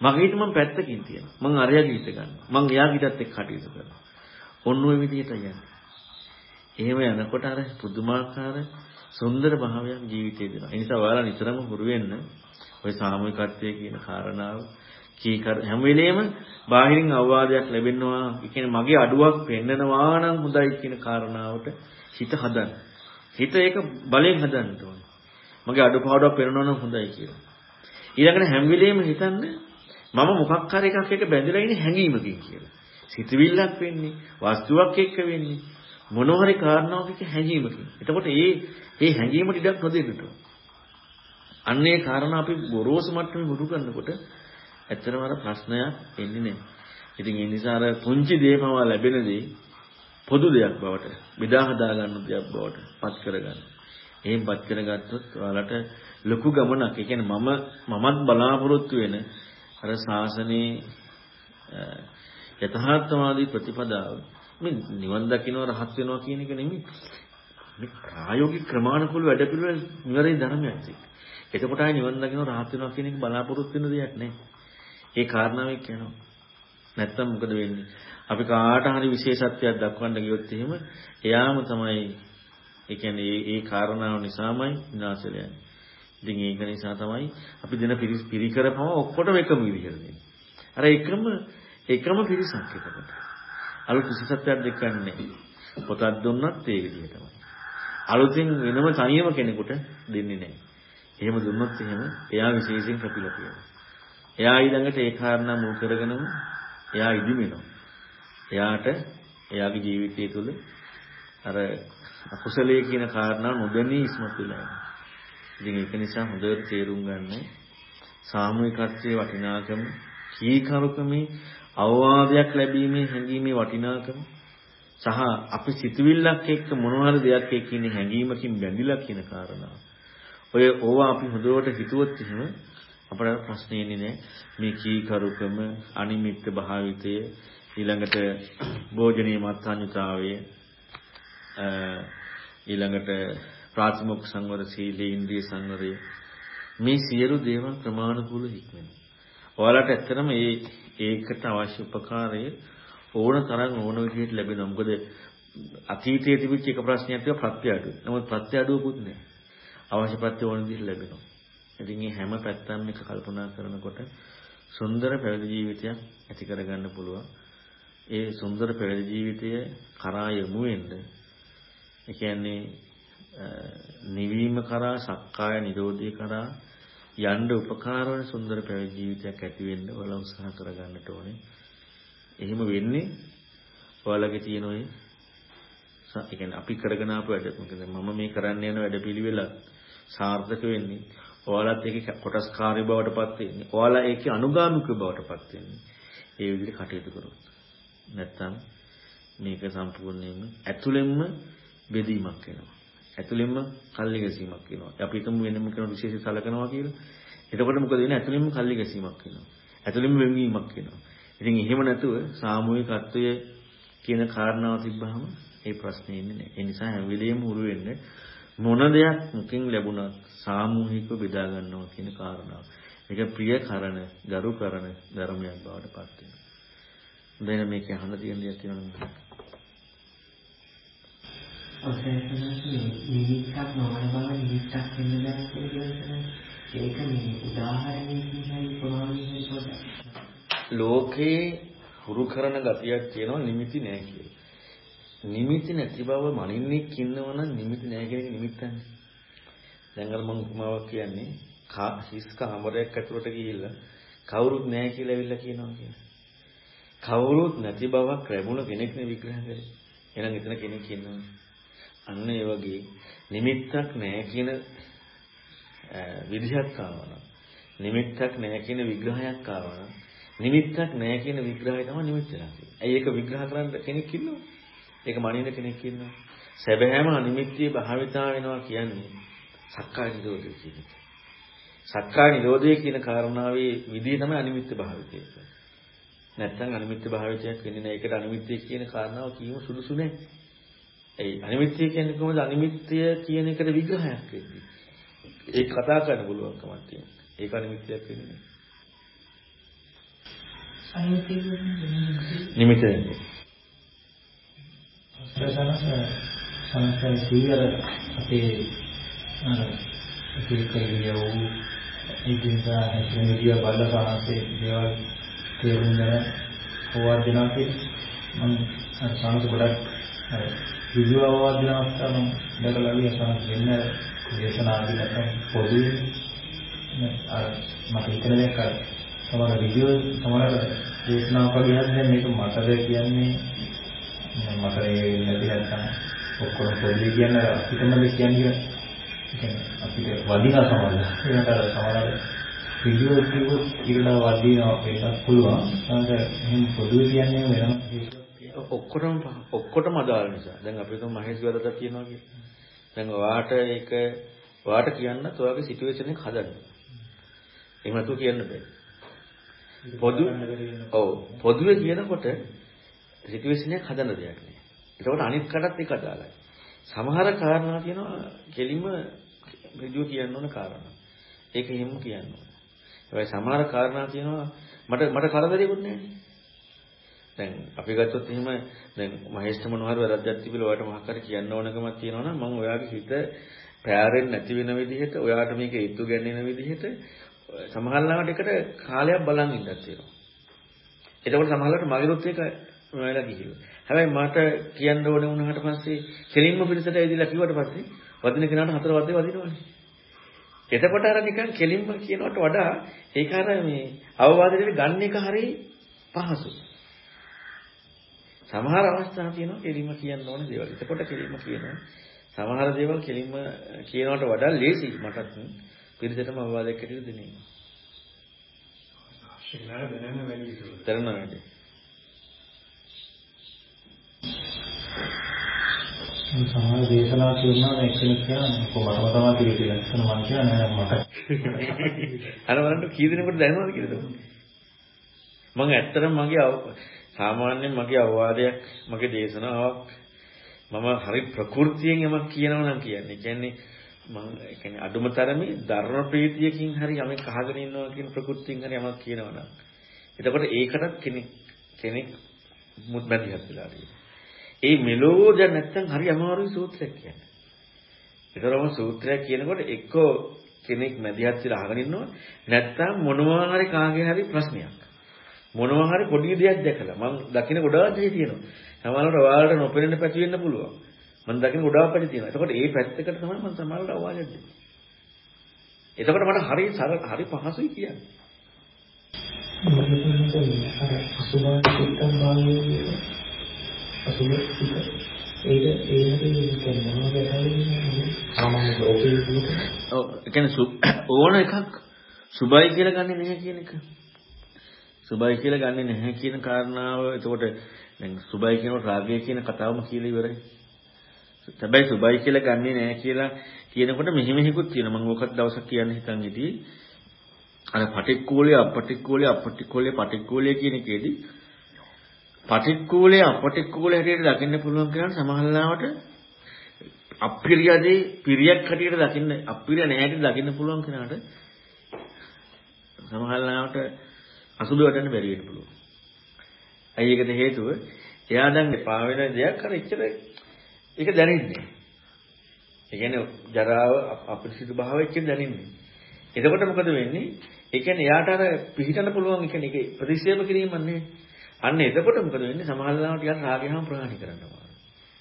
[SPEAKER 1] මගේ හිත මං පැත්තකින් තියනවා. මං අරයාගේ හිත ගන්නවා. මං එයාගේ හිතත් එක්ක කටයුතු කරනවා. ඔන්න ඔය විදිහට යන්නේ. එහෙම යනකොට අර පුදුමාකාර සුන්දර භාවයක් ජීවිතේ දෙනවා. ඒ නිසා ඔයාලා නිතරම හුරු වෙන්න ඔය සාමූහිකත්වයේ කියන කාරණාව කීකර හැම වෙලේම බාහිරින් අවවාදයක් ලැබෙනවා. ඒ කියන්නේ මගේ අඩුවක් පෙන්නනවා නම් හොඳයි කියන කාරණාවට හිත හදන්න. හිත ඒක බලෙන් හදන්න ඕනේ. මගේ අඩුපාඩුවක් පෙන්නනවා නම් හොඳයි කියලා. ඊළඟට හැම වෙලේම හිතන්න මම මොකක් හරි එකක් එක බැඳලා ඉන්නේ හැඟීමකින් කියලා. සිතවිල්ලක් වෙන්නේ, වස්තුවක් එක්ක වෙන්නේ, මොනවාරි කාරණාවක හැඟීමකින්. එතකොට ඒ ඒ හැඟීමට ඉඩක් නොදෙන්නට ඕන. අන්නේ කාරණා අපි ගොරෝසු මට්ටමේ මුරු කරනකොට ඇත්තටම අර ප්‍රශ්නයක් එන්නේ නැහැ. ඉතින් ඒ නිසා අර පුංචි දේපම ලැබෙන දේ පොදු දෙයක් බවට බෙදා හදා ගන්න දෙයක් බවට පත් කරගන්න. එහෙන් පත් කරගත්තොත් ඔයාලට ලොකු ගමනක්. ඒ කියන්නේ මම මමත් බලාපොරොත්තු වෙන අර ශාසනයේ යථාර්ථවාදී ප්‍රතිපදාව මේ නිවන් දකින්න රහත් වෙනවා කියන එක නෙමෙයි. මේ ප්‍රායෝගික ක්‍රමානුකූල වැඩපිළිවෙල නිවැරදි ධර්මයක් එක්ක. එතකොට ආයි නිවන් දකින්න රහත් වෙනවා කියන එක බලාපොරොත්තු වෙන දෙයක් නෑ. ඒ කාරණාවෙන් කියනවා. නැත්තම් මොකද වෙන්නේ? අපි කාට හරි විශේෂත්වයක් දක්වන්න ගියොත් එහෙම එයාම තමයි ඒ කියන්නේ ඒ ඒ කාරණාව නිසාමයි විනාශ වෙන්නේ. ඉතින් ඒක නිසා තමයි අපි දෙන පිරිකරපම ඔක්කොටම එකම විදිහට දෙන්නේ. අර එකම එකම පිරිසක් එතකොට. අලුත් විශේෂත්වයක් දෙකන්නේ. පොතක් දුන්නත් ඒ විදිහටමයි. අලුතින් වෙනම තනියම කෙනෙකුට දෙන්නේ නැහැ. එහෙම දුන්නොත් එහෙම එයා විශේෂයෙන් කැපිලා තියෙනවා. එයා ඊළඟට ඒ කාරණා මුල් කරගෙනම එයා ඉදිමෙනවා. එයාට එයාගේ ජීවිතය තුළ අර අකුසලයේ කියන කාරණා නොදැනී ඉස්මතු වෙලා යනවා. ඉතින් ඒක නිසා හොඳට තේරුම් ගන්න සාමූහිකත්වයේ වටිනාකම කීකරුකමේ අවවාදයක් ලැබීමේ හැඟීමේ වටිනාකම සහ අපි සිතුවිල්ලක් එක්ක මොනවා හරි දෙයක් එක්ක ඉන්නේ හැඟීමකින් බැඳිලා කියන කාරණාව. ඔය ඕවා අපි හොඳට හිතුවොත් එහෙම අපට ප්‍රශ්නේ ඉන්නේ නැහැ. මේ කීකරුකම අනිමිත්ත භාවිතය ඊළඟට භෝජනීය මත්සඤ්ඤතාවය ඊළඟට ප්‍රාතිමොක්ඛ සංවර සීලේ ඉන්ද්‍රිය සංවරය මේ සියලු දේවල් ප්‍රමාණිකුල හික්මෙනවා. ඔයාලට ඇත්තටම මේ ඒකට අවශ්‍ය උපකාරය ඕන තරම් ඕන විදිහට ලැබෙනවා. මොකද අතීතයේ තිබිච්ච එක ප්‍රශ්නයක් තිබ්බ ප්‍රත්‍ය අඩුව. නමුත් ප්‍රත්‍ය අඩුවකුත් නැහැ. අවශ්‍ය ප්‍රත්‍ය ඕන විදිහට ලැබෙනවා. ඉතින් මේ හැම පැත්තම එක කල්පනා කරනකොට සුන්දර පැවිදි ජීවිතයක් ඇති කරගන්න පුළුවන්. ඒ සුන්දර පැවිදි ජීවිතය කරා යමු වෙන්න ඒ කියන්නේ නිවීම කරා සක්කාය නිරෝධය කරා යන්න උපකාර වන සුන්දර පැවිදි ජීවිතයක් ඇති වෙන්න ඔයාලා උත්සාහ කරගන්නට ඕනේ. එහෙම වෙන්නේ ඔයාලගේ තියෙන ඔය ඒ කියන්නේ අපි කරගෙන ආපු වැඩ මොකද මම මේ කරන්න යන වැඩපිළිවෙල සාර්ථක වෙන්නේ ඔයාලත් ඒකේ කොටස්කාරී බවට පත් වෙන්නේ. ඔයාලා ඒකේ අනුගාමික බවට පත් වෙන්නේ. ඒ විදිහට කටයුතු කරොත්. නැත්තම් මේක සම්පූර්ණයෙන්ම ඇතුළෙන්ම බෙදීමක් වෙනවා. ඇතුළෙන්ම කල්ලි ගැසීමක් වෙනවා. අපි හිතමු වෙනම කෙනෙකු විශේෂ සලකනවා කියලා. එතකොට මොකද වෙන්නේ? ඇතුළෙන්ම කල්ලි ගැසීමක් වෙනවා. ඇතුළෙන්ම වෙන්වීමක් වෙනවා. ඉතින් එහෙම නැතුව සාමූහිකත්වය කියන කාරණාව තිබ්බහම ඒ ප්‍රශ්නේ ඉන්නේ නැහැ. ඒ නිසා හැම වෙලෙම උරු වෙන්න මොන දෙයක් මුකින් ලැබුණත් සාමූහිකව බෙදා ගන්නවා කියන කාරණාව. ඒක ප්‍රිය කරන, ගරු කරන ධර්මයක් බවට පත් වෙනවා. දැන් මේක අහන්න තියෙන දේවල් තියෙනවා
[SPEAKER 2] නිමිත්තක් නොවන බව නිමිත්තක් වෙන දැන කියලා ඒක මේ උදාහරණයකින් හරි ප්‍රමාණයකින් පොඩ්ඩක්
[SPEAKER 1] ලෝකේ හුරු කරන ගතියක් කියනවා නිමිති නැහැ කියලා. නිමිති නැති බව මනින්නෙක් ඉන්නවනම් නිමිති නැහැ කියන එක නිමිත්තන්නේ. දැන් අර මම උපමාවක් කියන්නේ හිස් කාමරයක් ඇතුළට ගිහිල්ලා කවුරුත් නැහැ කියලා ඇවිල්ලා කියනවා කියන්නේ. කවුරුත් නැති බවක් ලැබුණ කෙනෙක් නේ විග්‍රහ කරේ. එහෙනම් එතන කෙනෙක් ඉන්නවා. අන්න ඒ වගේ නිමිත්තක් නැහැ කියන විදිහක් ආවනම් නිමිත්තක් නැහැ කියන විග්‍රහයක් ආවනම් නිමිත්තක් නැහැ කියන විග්‍රහය තමයි නිමිත්ත ලක්ෂණය. ඇයි ඒක විග්‍රහ කරන්න කෙනෙක් ඉන්නවද? ඒක මනින්න කෙනෙක් ඉන්නවා. සැබෑම අනිමිත්‍ය භාවිතා වෙනවා කියන්නේ සක්කාය නිරෝධය කියන එක. සක්කාය නිරෝධය කියන කාරණාවේ විදිහ තමයි අනිමිත්‍ය භාවිතය. නැත්තම් අනිමිත්‍ය භාවිතයක් වෙන්නේ නැහැ. ඒකට අනිමිත්‍ය කියන කාරණාව කියමු සුදුසු නැහැ. ඒ අනිමිත්‍ය කියන්නේ කොහොමද අනිමිත්‍ය කියන එකට විග්‍රහයක් වෙන්නේ. ඒක කතා කරන්න පුළුවන් කමක් තියෙනවා. ඒක අනිමිත්‍යයක් වෙන්නේ.
[SPEAKER 2] අනිමිත්‍ය
[SPEAKER 1] නිමිති වෙන්නේ.
[SPEAKER 3] සංස්කාර සීයර අපේ අර අපේ කලියෝ ඉදින්දා හැදෙන විදිය බලපානසේ දේවල් තේරුම් ගන්න හොවා දෙනවා කියලා මම අර සංස් ගොඩක් අර විදුව අවවාද දෙන අවස්ථාව මම දැකලා ගියා සංස් වෙන්න දේශනාදී නැත්නම් පොදුවේ අර මට හිතන දෙයක් අර සමහර විදියෝ සමහර දේශනාවක් වගේ හදන්නේ මේක මතද කියන්නේ? මට ඒ නැති නැත්නම් ඔක්කොම පොඩි කියන අපිටමද කියන්නේ අපිට වදිනා සමහරවල් ඒකට අර සමහරවල් වීඩියෝ කිව්වොත් ඊළඟ වදිනවා වෙන්නත් පුළුවන්. සංස එහෙනම් පොදුවේ කියන්නේ වෙනම
[SPEAKER 1] ඔක්කොටම ඔක්කොටම අදාළ නිසා දැන් අපි තුම මහේෂ් වලට කියනවා කියන්නේ දැන් ඔයාට ඒක ඔයාට කියන්නත් ඔයාගේ සිටුේෂන් එක හදන්න එහෙම නැතුව කියන්න බෑ පොදු ඔව් පොදුවේ කියනකොට සිටුේෂන් එක හදන්න දෙයක් නෑ. ඒකෝට අනිත් කටත් ඒක අදාළයි. සමහර කාරණා තියෙනවා කෙලින්ම ඍජුව කියන්න ඕන කාරණා. ඒක හිම්ම කියන්න ඕන. හැබැයි සමහර කාරණා තියෙනවා මට මට කරදරයක්වත් නෑනේ. දැන් අපි ගත්තොත් එහෙම දැන් මහේෂ්ඨ මොනවාර වැරද්දක් තිබිලා ඔයාලට මොකක් හරි කියන්න ඕනකමක් තියෙනවා නම් මම ඔයාගේ හිත පෑරෙන්නේ නැති වෙන විදිහට ඔයාට මේක ඉතු ගැන්වෙන විදිහට සමහරවිට එකට කාලයක් බලන් ඉන්නත් වෙනවා. එතකොට සමහරවිට මගිනුත් ඒක මොනවාලා ගිහිල්ලා. හැබැයි මට කියන්න ඕනේ වුණාට පස්සේ කෙලින්ම පිටසට ඇවිදලා කිව්වට පස්සේ වදින කෙනාට හතර වදේ වදිනවනේ. එතකොට අර නිකන් කෙලින්ම කියනවට වඩා ඒක අර මේ අවවාදයට ගන්න එක හරිය පහසුයි. සමහර අවස්ථා තියෙනවා කෙලින්ම කියන්න ඕන දේවල්. එතකොට කෙලින්ම කියනවා. සමහර දේවල් කෙලින්ම කියනවට වඩා ලේසි මටත් පිළිසෙටම අවවාදයක් හැටියට දෙන්නේ.
[SPEAKER 3] ශිලාර දැනන්න වැඩි ඒක.
[SPEAKER 1] දැනන්න වැඩි.
[SPEAKER 3] සමහර දේශනා කියනවා එක්කෙනෙක් කියනවා කොහොමද තමයි කියලා කියලා. මම කියන්නේ නෑ මට.
[SPEAKER 1] අර බලන්න කී දෙනෙකුට දැනනවද කියලා. මම ඇත්තටම මගේ සාමාන්‍යයෙන් මගේ අවවාදයක් මගේ දේශනාවක් මම හරි ප්‍රകൃතියෙන් යමක් කියනවා නම් කියන්නේ. කියන්නේ මම කියන්නේ අඩුම තරමේ ධර්ම ප්‍රීතියකින් හරි යමක් අහගෙන ඉන්නවා කියන ප්‍රകൃතියෙන් හරි යමක් කියනවා නම්. එතකොට ඒකටත් කෙනෙක් කෙනෙක් මුත් බැඳියක් වෙලා තියෙනවා. ඒ මෙලෝද නැත්තම් හරි අමාරුයි සූත්‍රයක් කියන්නේ. ඒතරම සූත්‍රයක් කියනකොට එක්කෝ කෙනෙක් මැදිහත් වෙලා අහගෙන ඉන්නවා නැත්තම් මොනවා හරි කාගේ හරි ප්‍රශ්නයක්. මොනවා හරි පොඩි දෙයක් දැකලා මම දකින්න ගොඩාක් දේ තියෙනවා. සමහරවිට ඔයාලට නොපෙනෙන පැති වෙන්න පුළුවන්. මම දකින්න ගොඩාක් පැති තියෙනවා. එතකොට ඒ පැත්තකට තමයි මම සමහරවිට අවවාදයක් දෙන්නේ. එතකොට මට හරි සරල හරි පහසුයි කියන්නේ.
[SPEAKER 2] අර අසුභාව චිත්තම් භාවයේ අසුබ පිට ඒක ඒ හැටි කියන්නේ මොනවද කියන්නේ සාමාන්‍ය ලෝකයේ විදිහට
[SPEAKER 1] ඔව් ඒ කියන්නේ ඕන එකක් සුබයි කියලා ගන්නෙ නැහැ කියන එක සුබයි කියලා ගන්නෙ නැහැ කියන කාරණාව. එතකොට දැන් සුබයි කියනකොට රාගය කියන කතාවම කියලා ඉවරයි. හැබැයි සුබයි කියලා ගන්නෙ නැහැ කියලා කියනකොට මෙහි මෙහිකුත් තියෙනවා. මම ඔකත් දවසක් කියන්න හිතන් හිටියේ? අර පටික්කුලේ අපටික්කුලේ අපටික්කුලේ පටික්කුලේ කියන එකේදී පටික්කුලේ අපටික්කුලේ හැටියට දකින්න පුළුවන් කියලා සමහරවිට අප්‍රියදී පිරියක් හැටියට දකින්න අප්‍රිය නැහැ හැටියට දකින්න පුළුවන් කෙනාට සමහරවිට අසුබ වඩන්න බැරි වෙන්න පුළුවන්. ඇයි ඒකට හේතුව? එයා දැන් එපා වෙන දෙයක් අර එච්චර ඒක දැනෙන්නේ. ඒ කියන්නේ ජරාව අපිරිසිදු භාවයකින් දැනෙන්නේ. එතකොට මොකද වෙන්නේ? ඒ කියන්නේ එයාට අර පිළිටන්න පුළුවන් ඒ කියන්නේ ඒක ප්‍රතික්ෂේප කිරීමක් නෙවෙයි. අන්න එතකොට මොකද වෙන්නේ? සමහර ලාවට ටිකක් රාගයම ප්‍රහාණය කරනවා.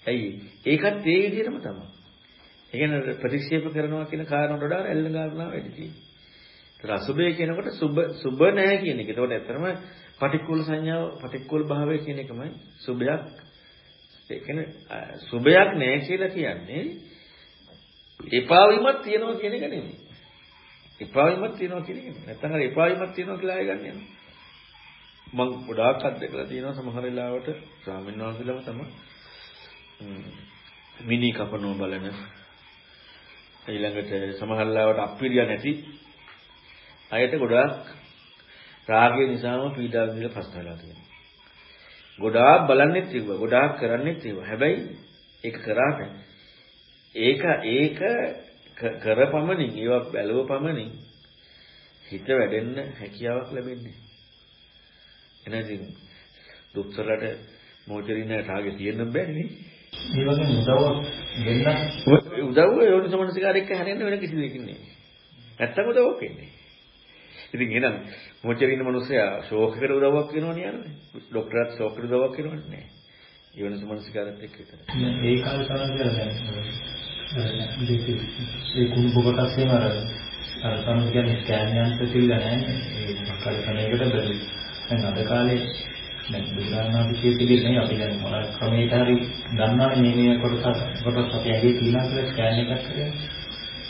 [SPEAKER 1] ඇයි? ඒකත් ඒ විදිහටම තමයි. ඒ කියන්නේ ප්‍රතික්ෂේප කරනවා කියන කාරණාවට වඩා ඇල්ල ගන්නවා වැඩි තියෙන්නේ. ඒතර අසුබය කියනකොට සුබ සුබ නැහැ කියන එක. ඒතකොට ඇත්තටම පටික්කුල සංඥාව පටික්කුල භාවය කියන එකමයි සුබයක්. ඒ කියන්නේ සුබයක් නැහැ කියලා කියන්නේ එපා වීමක් තියනවා කියන එක නෙමෙයි. එපා වීමක් තියනවා කියන එක නෙමෙයි. නැත්නම් අර එපා වීමක් තියනවා කියලා ආයෙ ගන්න යනවා. මම ගොඩාක් අත්දැකලා තියෙනවා සමහර වෙලාවට ස්වාමීන් වහන්සේලාම තමයි මිනි කපනෝ බලන ඊළඟට සමහර වෙලාවට අප්පිරිය නැති අයට ගොඩාක් රාගය නිසාම පීඩා විඳලා ප්‍රශ්න වෙලා තියෙනවා. ගොඩාක් බලන්නෙත් ඉව ගොඩාක් කරන්නෙත් ඉව. හැබැයි ඒක කරාට ඒක ඒක කරපමණින් ඒවා බැලුව පමණින් හිත වැඩෙන්න හැකියාවක් ලැබෙන්නේ. එනදින් දුක්තරට මොචරින රාගේ තියෙන්න බෑනේ.
[SPEAKER 3] මේ වගේ උදව්වක් දෙන්න
[SPEAKER 1] උදව්ව යෝනිසමනසිකාරයක හැරෙන්න වෙන කිසි දෙයකින් නෙවෙයි. නැත්තම් උදව්වක් වෙන්නේ. ඉතින් එහෙනම් මොචරේ ඉන්න මිනිස්සයා ෂෝක් එකට උදව්වක් වෙනව නියන්නේ. ડોක්ටර්ත් ෂෝක් එකට උදව්වක් වෙනවන්නේ නැහැ. ඊවනස මනසිකාරත් එක්ක විතර.
[SPEAKER 3] ඒ කාලේ තමයි කියලා දැන්. ඒ කුණු පොකටස් එහෙම අර අර තමයි කියන්නේ ස්කෑන් යන්ත්‍ර තියලා නැහැ. ඒ මොකක් හරි කණේකට බැරි. දැන් අද කාලේ දැන් බුදුරණාහි කියතිලේ අපි දැන් මොන ක්‍රමයකට හරි ගන්නවා මේ මේ කොටස කොටස් අපි ඇගේ තියලා කියලා ස්කෑන් එකක් කරගෙන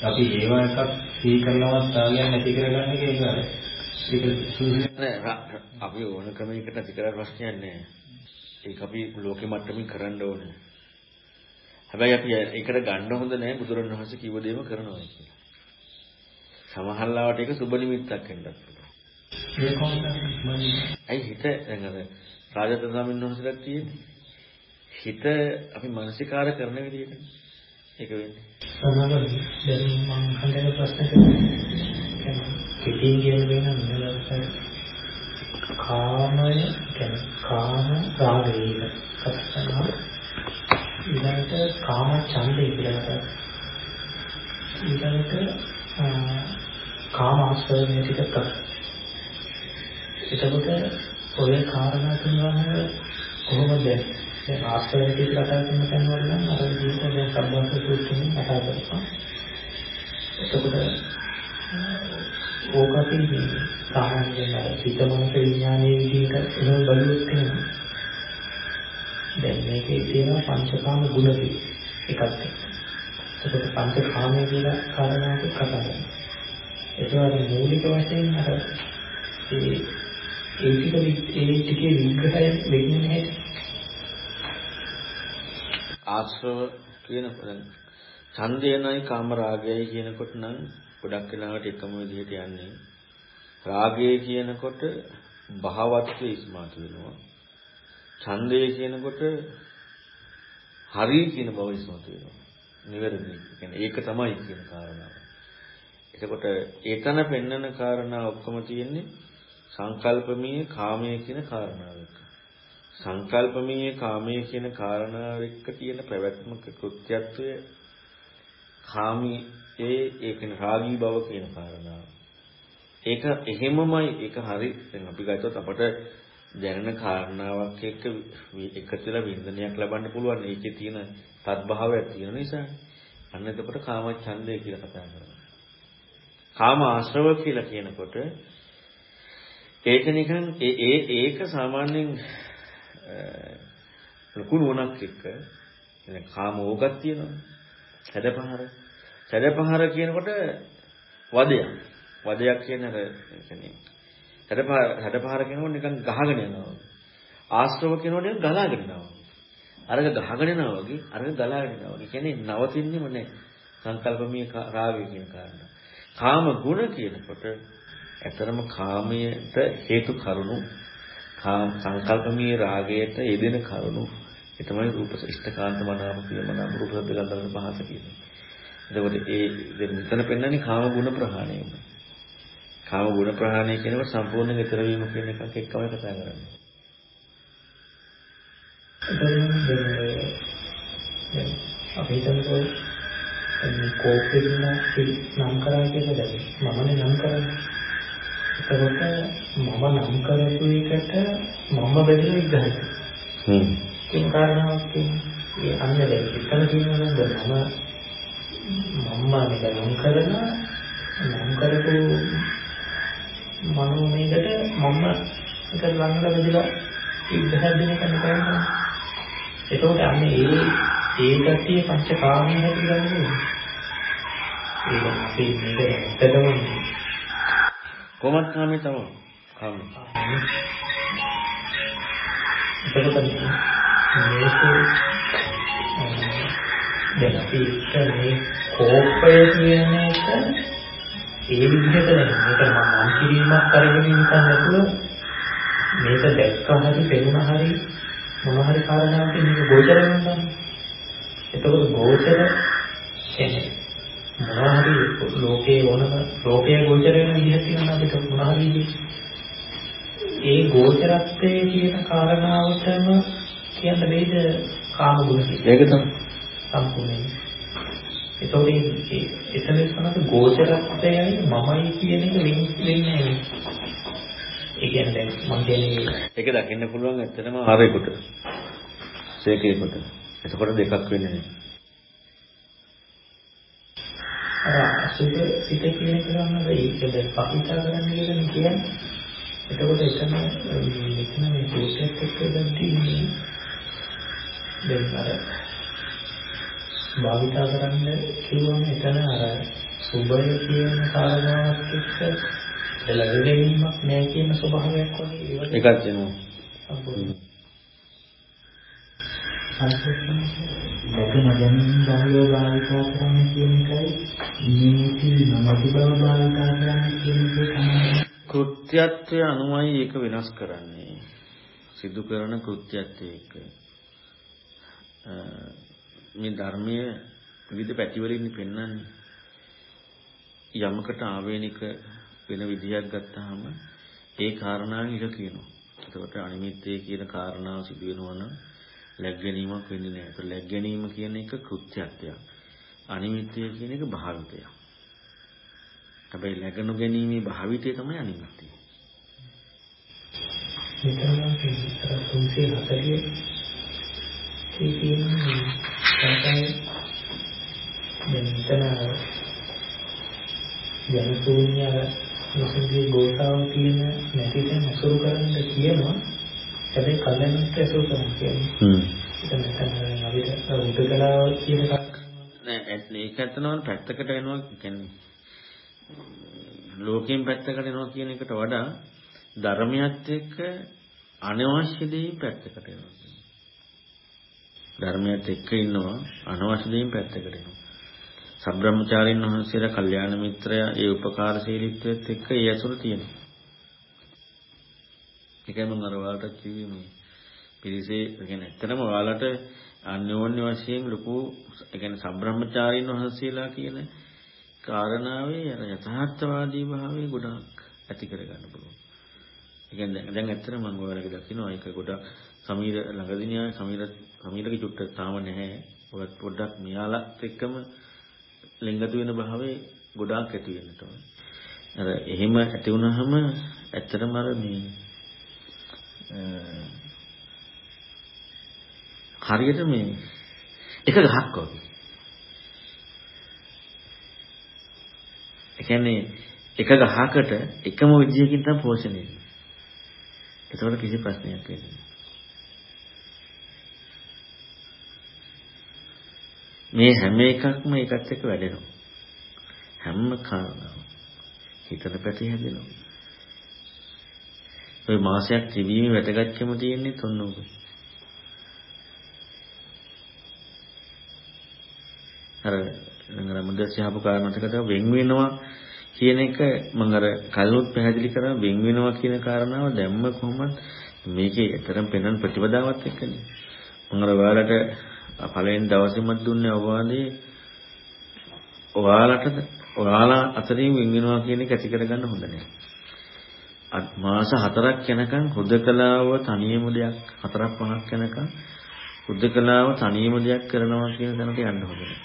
[SPEAKER 3] අපි ඒව එකක් සී කරනවත් තාලයක් නැති කරගන්න එක ඒක ඒක
[SPEAKER 1] අපි ඕන ක්‍රමයකට ඇති කරලා ප්‍රශ්නයක් නෑ. ඒක අපි ලෝකෙ මට්ටමින් කරන්න ඕනේ. හැබැයි අපි ඒකට ගන්න හොඳ නෑ බුදුරණවහන්සේ කිව්ව දේම කරනවා කියලා. සමහර ලාවට ඒක සුබ නිමිත්තක් වෙන්නත් පුළුවන්. ඇයි හිත දැන් අර රාජත ස්වාමීන් වහන්සේලාත් තියෙන්නේ? හිත අපි මානසිකාර කරන විදිහට ඒක වෙන්නේ.
[SPEAKER 2] සමහරවිට දැන් මම හඳන ප්‍රශ්න කරන්නේ කෙටියෙන් කියන දේ නම් මෙලොවට කාමය කියන්නේ කාම රාගය කතා කරනවා. ඊළඟට කාම ඡන්දය කියලා කතා ඊළඟට කාම ආශ්‍රය ටික කතා එතකොට ඔය කාරණා තුනම කොහොමද දැන් ආශ්‍රය කියලා කතා කරන තැන් වල නම් අර විදිහට දැන් සම්බන්ධ සූත්‍රයෙන් කතා කරනවා. එතකොට ඕක අපි සාමාන්‍යයෙන් අර සිතමනස විඥානයේ විදිහට එහෙම බලුවොත් එහෙම දැන් මේකේ තියෙනවා පංචකාම ගුණ එකක් එතකොට පංචකාමයේ කියලා කාරණාවක් කතා කරනවා. ඒකවල මූලික වශයෙන් අර ඒ ඒ ටික ඒ ටිකේ විග්‍රහය වෙන්නේ නැහැ.
[SPEAKER 1] ආශ්‍රව කියන ඡන්දයනයි කාම රාගයයි කියනකොට නම් ගොඩක් වෙලාවට එකම විදිහට යන්නේ. රාගය කියනකොට භාවත්වයේ ඉස්මතු වෙනවා. ඡන්දය කියනකොට හරි කියන බව ඉස්මතු වෙනවා. නිවැරදි. කියන්නේ ඒක තමයි කියන කාරණාව. එතකොට ඒතන පෙන්නන කාරණා ඔක්කොම තියෙන්නේ සංකල්පමීය කාමයේ කියන කාරණාව එක්ක. සංකල්පමීය කාමයේ කියන කාරණාව එක්ක තියෙන පැවැත්මක කෘත්‍යත්වය කාමී ඒ ඒකන රාගී බව කියන කාරණාව. ඒක එහෙමමයි ඒක හරි දැන් අපි ගත්තොත් අපට දැනෙන කාරණාවක් එක්ක එකතුලා වින්දනයක් ලබන්න පුළුවන් ඒකේ තියෙන තත්භාවයක් තියෙන නිසා. අන්න එතකොට කාම ඡන්දය කියලා කතා කරනවා. කාම ආශ්‍රව කියලා කියනකොට ඒක නිකන් ඒ ඒ ඒක සාමාන්‍යයෙන් ලොකු නුවණක් එක්ක يعني කාම ඕගක් තියෙනවා. සැඩපහර. සැඩපහර කියනකොට වදයක්. වදයක් කියන අර කියන්නේ සැඩපහර සැඩපහර කියනකොට නිකන් ගහගෙන යනවා. ආශ්‍රව කියනකොට නිකන් ගලාගෙන යනවා. අරක ගහගෙන යනවා වගේ අරක ගලාගෙන යනවා. ඒ කියන්නේ නවතින්නෙම නැහැ. සංකල්පමය රාගය කියන කාරණා. කාම ගුණ කියනකොට ඇතරම කාමයට හේතු කරුණු සංකල්පමී රාගයට යෙදෙන කරුණු ඒ තමයි රූප ඉෂ්ඨකාන්ත මනාම කියමනාම රූප ශබ්ද ගන්ධ රස පහස කියන්නේ. එතකොට ඒ දැන් මෙතන පෙන්වන්නේ කාම ගුණ ප්‍රහාණය. කාම ගුණ ප්‍රහාණය කියනකොට සම්පූර්ණ විතර වීම කියන එකක් එක්කම කතා කරන්නේ.
[SPEAKER 2] අපි හිතමුකෝ මේ කෝපෙන්න නම් කරා කියලා දැන් මමනේ නම් කරන්නේ. එතකොට මම නම් කරපු එකට මම බෙදලා විග්‍රහයි.
[SPEAKER 1] හ්ම්.
[SPEAKER 2] ඒ කාරණාවක් තියෙනවා. ඒ අන්න දැන් එතන තියෙනවා මම මම නම් කරන නම් කරපු මනෝමයකට මම ඒක ළඟට බෙදලා විග්‍රහ දෙන එක නෙවෙයි. එතකොට අන්න ඒ ඒ කතිය පංචකාමී හැටි ගන්නවා. ඒක අපි මේක ඇත්තටම
[SPEAKER 1] කොහොමද කාමේ තමයි? කාමේ.
[SPEAKER 2] එතකොට මේක දැන් අපි මේ කෝපය කියන එක ඒ විදිහට නෙමෙයි. මේක මම නම් කිරීමක් කරගෙන නිකන් නැතුව මේක දැක්කම හරි පෙනුන හරි මොන හරි කාරණාවක් මේක ගෝචර වෙනවා. එතකොට ගෝචර කියන්නේ මොනවා හරි ලෝකේ ඕනම ලෝකයේ ගෝචර වෙන විදිහක් තියෙනවා අපිට මොනවා හරි ඒ ගෝචරත්වයේ කියන කාරණාවටම කියන්න බෑද කාම ගුණ කියලා.
[SPEAKER 1] ඒක තමයි.
[SPEAKER 2] සම්පූර්ණයෙන්. ඒතකොට ඒ එතන තමයි ගෝචරත්වයයි මමයි කියන එක වෙන් වෙන්නේ නැහැ. ඒ කියන්නේ දැන් මම කියන්නේ
[SPEAKER 1] ඒක දකින්න පුළුවන් ඇත්තටම ආරේකට. සේකේකට. එතකොට දෙකක් වෙන්නේ නැහැ.
[SPEAKER 2] අර අසුබ පිට කියන එක ගන්නද ඒක දැන් පහිතා කරන්න කියලා කියන්නේ. එතකොට එතන මෙතන මේ කෝෂයක් එක්ක දැක්දී දැන් අර භාවිතා කරන්න කිව්වම එතන අර සුබය කියන කාරණාවක් එක්ක ලැබෙන්නේමක් නෑ කියන ස්වභාවයක් වගේ
[SPEAKER 1] ඒකත් වෙනවා.
[SPEAKER 3] ලැබෙන ගැනීම බහුලව භාවිතා කරන්න කියන එකයි නීති නමති බව භාවිතා කරන්න කියන එක තමයි
[SPEAKER 1] කෘත්‍යත්වය අනුමයි ඒක වෙනස් කරන්නේ. සිදු කරන කෘත්‍යත්වය එක. මේ ධර්මයේ විවිධ පැතිවලින් පෙන්වන්නේ. යමකට ආවේනික වෙන විදියක් ගත්තාම ඒ කාරණාවෙන් ඉර කියනවා. එතකොට අනිමිත්තේ කියන කාරණාව සිදු වෙනවා නම් ලැග් ගැනීමක් වෙන්නේ නැහැ. ඒක ලැග් ගැනීම කියන එක කෘත්‍යත්වයක්. අනිමිත්තය කියන එක භාවිතයක්. හැබැයි läග නොගැනීමේ භාවිතය තමයි අනිමිත්තය.
[SPEAKER 2] මෙතන විතර 340 තියෙන්නේ තමයි දැන් මෙතන යනුතුන්‍ය මොකදේ ගෝතාව කියන නැති තැන අසුරු කරන්න කියනවා හැබැයි කල්යනත් අසුරු කරන්න කියන්නේ
[SPEAKER 1] හ්ම්
[SPEAKER 2] එතන තමයි අපිට උදකලාව කියන එක
[SPEAKER 1] නෑ ඒක ඇත්තනම පැත්තකට වෙනවා කියන්නේ ලෝකයෙන් පැත්තකට එනවා කියන එකට වඩා ධර්මයත් එක්ක අනවශ්‍ය දේ පැත්තකට එනවා. ධර්මයත් එක්ක ඉන්නවා අනවශ්‍ය දේන් පැත්තකට එනවා. සබ්‍රහ්මචාරින් වහන්සේලා කල්යාණ මිත්‍රයා ඒ උපකාරශීලීත්වයත් එක්ක ඒ ඇසුර තියෙනවා. ඒකයි මම අර ඔයාලට කිව්වේ මේ පිරිසේ කියන්නේ ඇත්තටම ඔයාලට අන්‍යෝන්‍ය වශයෙන් ලොකු ඒ කියන්නේ සබ්‍රහ්මචාරින් වහන්සේලා කියන කාරණාවේ අර යථාර්ථවාදී භාවය ගොඩක් ඇති කරගන්න පුළුවන්. ඒ කියන්නේ දැන් ඇත්තට මම ඔයාලගේ දකින්නවා ඒක ගොඩක් සමීර ළඟදී ආවේ සමීර සමීරගේ චුට්ට තාම නැහැ. ඔයත් පොඩ්ඩක් මෙයාලත් එක්කම ලිංගතු වෙන භාවයේ ගොඩාක් ඇති වෙන්නට ඕන. අර එහෙම ඇති වුනහම ඇත්තටම අර මේ හරියට මේ එක ගහක් වගේ ඒ කියන්නේ එක ගහකට එකම විදියකින් තමයි පෝෂණය වෙන්නේ. ඒතකොට කිසි ප්‍රශ්නයක් වෙන්නේ මේ හැම එකක්ම එකත් එක්ක වැඩෙනවා. හැම කාරණාවක් හිතට පැති හැදෙනවා. ඔය මාසයක් තිබීමේ වැදගත්කම තියෙන්නේ තොන්නෝක. අර අර මුදස්සේ ආපු කාරණාටකට වෙන් වෙනවා කියන එක මම අර කල්ලොත් පැහැදිලි කරා වෙන් වෙනවා කියන කාරණාව දැම්ම කොහොමද මේකේ ඇතරම් පෙනෙන ප්‍රතිපදාවත් එක්කනේ මම අර ඔයාලට පළවෙනි දවසේම දුන්නේ අවවාදේ ඔයාලට ඔයාලා අතරින් වෙන් වෙනවා කියන එක ඇති කරගන්න හොඳ නැහැ. මාස 4ක් යනකම් හුදකලාව තනියම දෙයක් 4ක් 5ක් යනකම් හුදකලාව තනියම දෙයක් කරනවා කියන තැනට යන්න හොඳ නැහැ.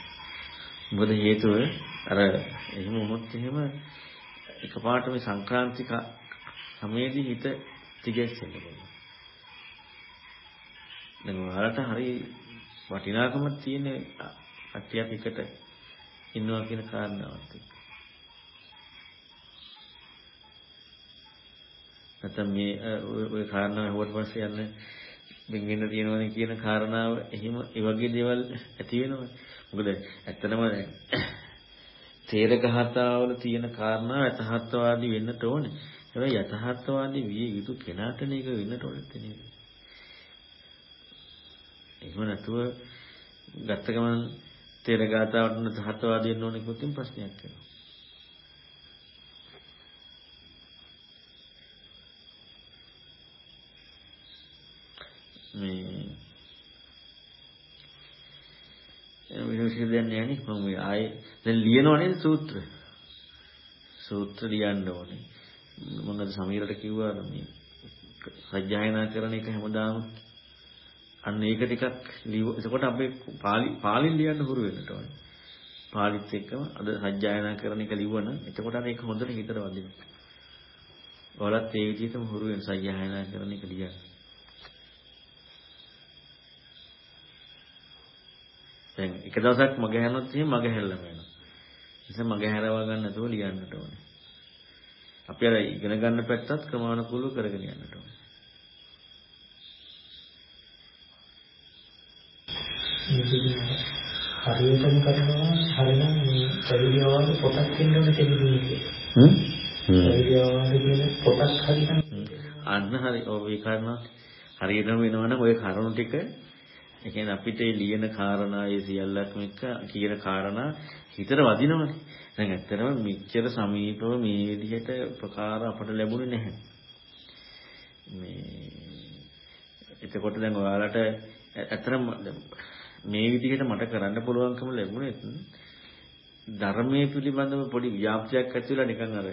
[SPEAKER 1] මොකද හේතුව අර එහෙම වුණොත් එහෙම එකපාරට මේ සංක්‍රාන්තික සමයේදී හිත තිගෙස්සෙන්න පුළුවන්. දැන් ඔයාලට හරි වටිනාකමක් තියෙන කට්ටියක් එකට ඉන්නවා කියන කාරණාවත් එක්ක. නැත්නම් මේ ඔය කාරණාව හුවට පස්සේ යන්නේ වෙන්වෙන්න තියෙනවනේ කියන කාරණාව එහෙම ඒ වගේ දේවල් ඇති වෙනවා. මොකද ඇත්තටම දැන් තේරගහතාවල තියෙන කාරණා යථාර්ථවාදී වෙන්නට ඕනේ. හැබැයි යථාර්ථවාදී විය යුතු කෙනාට නේක වෙන්නට ඕනේ නේද? එහෙම නැතුව ගත්ත ගමන් තේරගතාවට යථාර්ථවාදී වෙන්න ඕනේ කිව්වොත් ප්‍රශ්නයක් වෙනවා. මේ විශේෂ දෙයක් නෑ නේ. මම ආයේ දැන් ලියනවා නේද සූත්‍ර සූත්‍ර ලියන්න ඕනේ. මම අද සමීරට කිව්වා? මේ සජ්ජායනා කරන එක හැමදාම අන්න ඒක ටිකක් ලියව. එතකොට අපේ පාලි පාලින් ලියන්න හුරු වෙන්නට ඕනේ. පාලිත් එක්කම අද සජ්ජායනා කරන එක ලිව්වනම් එතකොට අර ඒක හොඳට හිතට වදිනවා. ඔයාලත් ඒ විදිහටම හුරු වෙන සජ්ජායනා කරන එක ලියන්න දැන් එක දවසක් මග හැරනොත් එහෙම මග හැරලම වෙනවා. නිසා මග හැරව ගන්න නැතුව ලියන්නට ඕනේ. අපි අර ඉගෙන ගන්න පැත්තත් ක්‍රමානුකූලව කරගෙන යන්නට ඕනේ.
[SPEAKER 2] හරියටම කරනවා හරිනම් මේ පැවිදිවවාද පොතක් දෙන්න ඕනේ දෙන්නේ.
[SPEAKER 1] හ්ම්?
[SPEAKER 2] පැවිදිවවාද කියන පොතක් හරිනම්
[SPEAKER 1] අන්න හරි. ඒ කාරණා හරියටම වෙනවනම් ওই කරුණු ටික ඒ කියන්නේ අපිට ලියන කාරණා ඒ සියල්ලක්ම එක්ක කියන කාරණා හිතට වදිනවනේ. දැන් ඇත්තටම මෙච්චර සමීපව මේ විදිහට ප්‍රකාර අපට ලැබුණේ නැහැ. මේ එතකොට දැන් ඔයාලට ඇත්තටම මේ විදිහට මට කරන්න පුළුවන්කම ලැබුණේ ධර්මයේ පිළිබඳව පොඩි ව්‍යාප්තියක් ඇති වෙලා නිකන් අර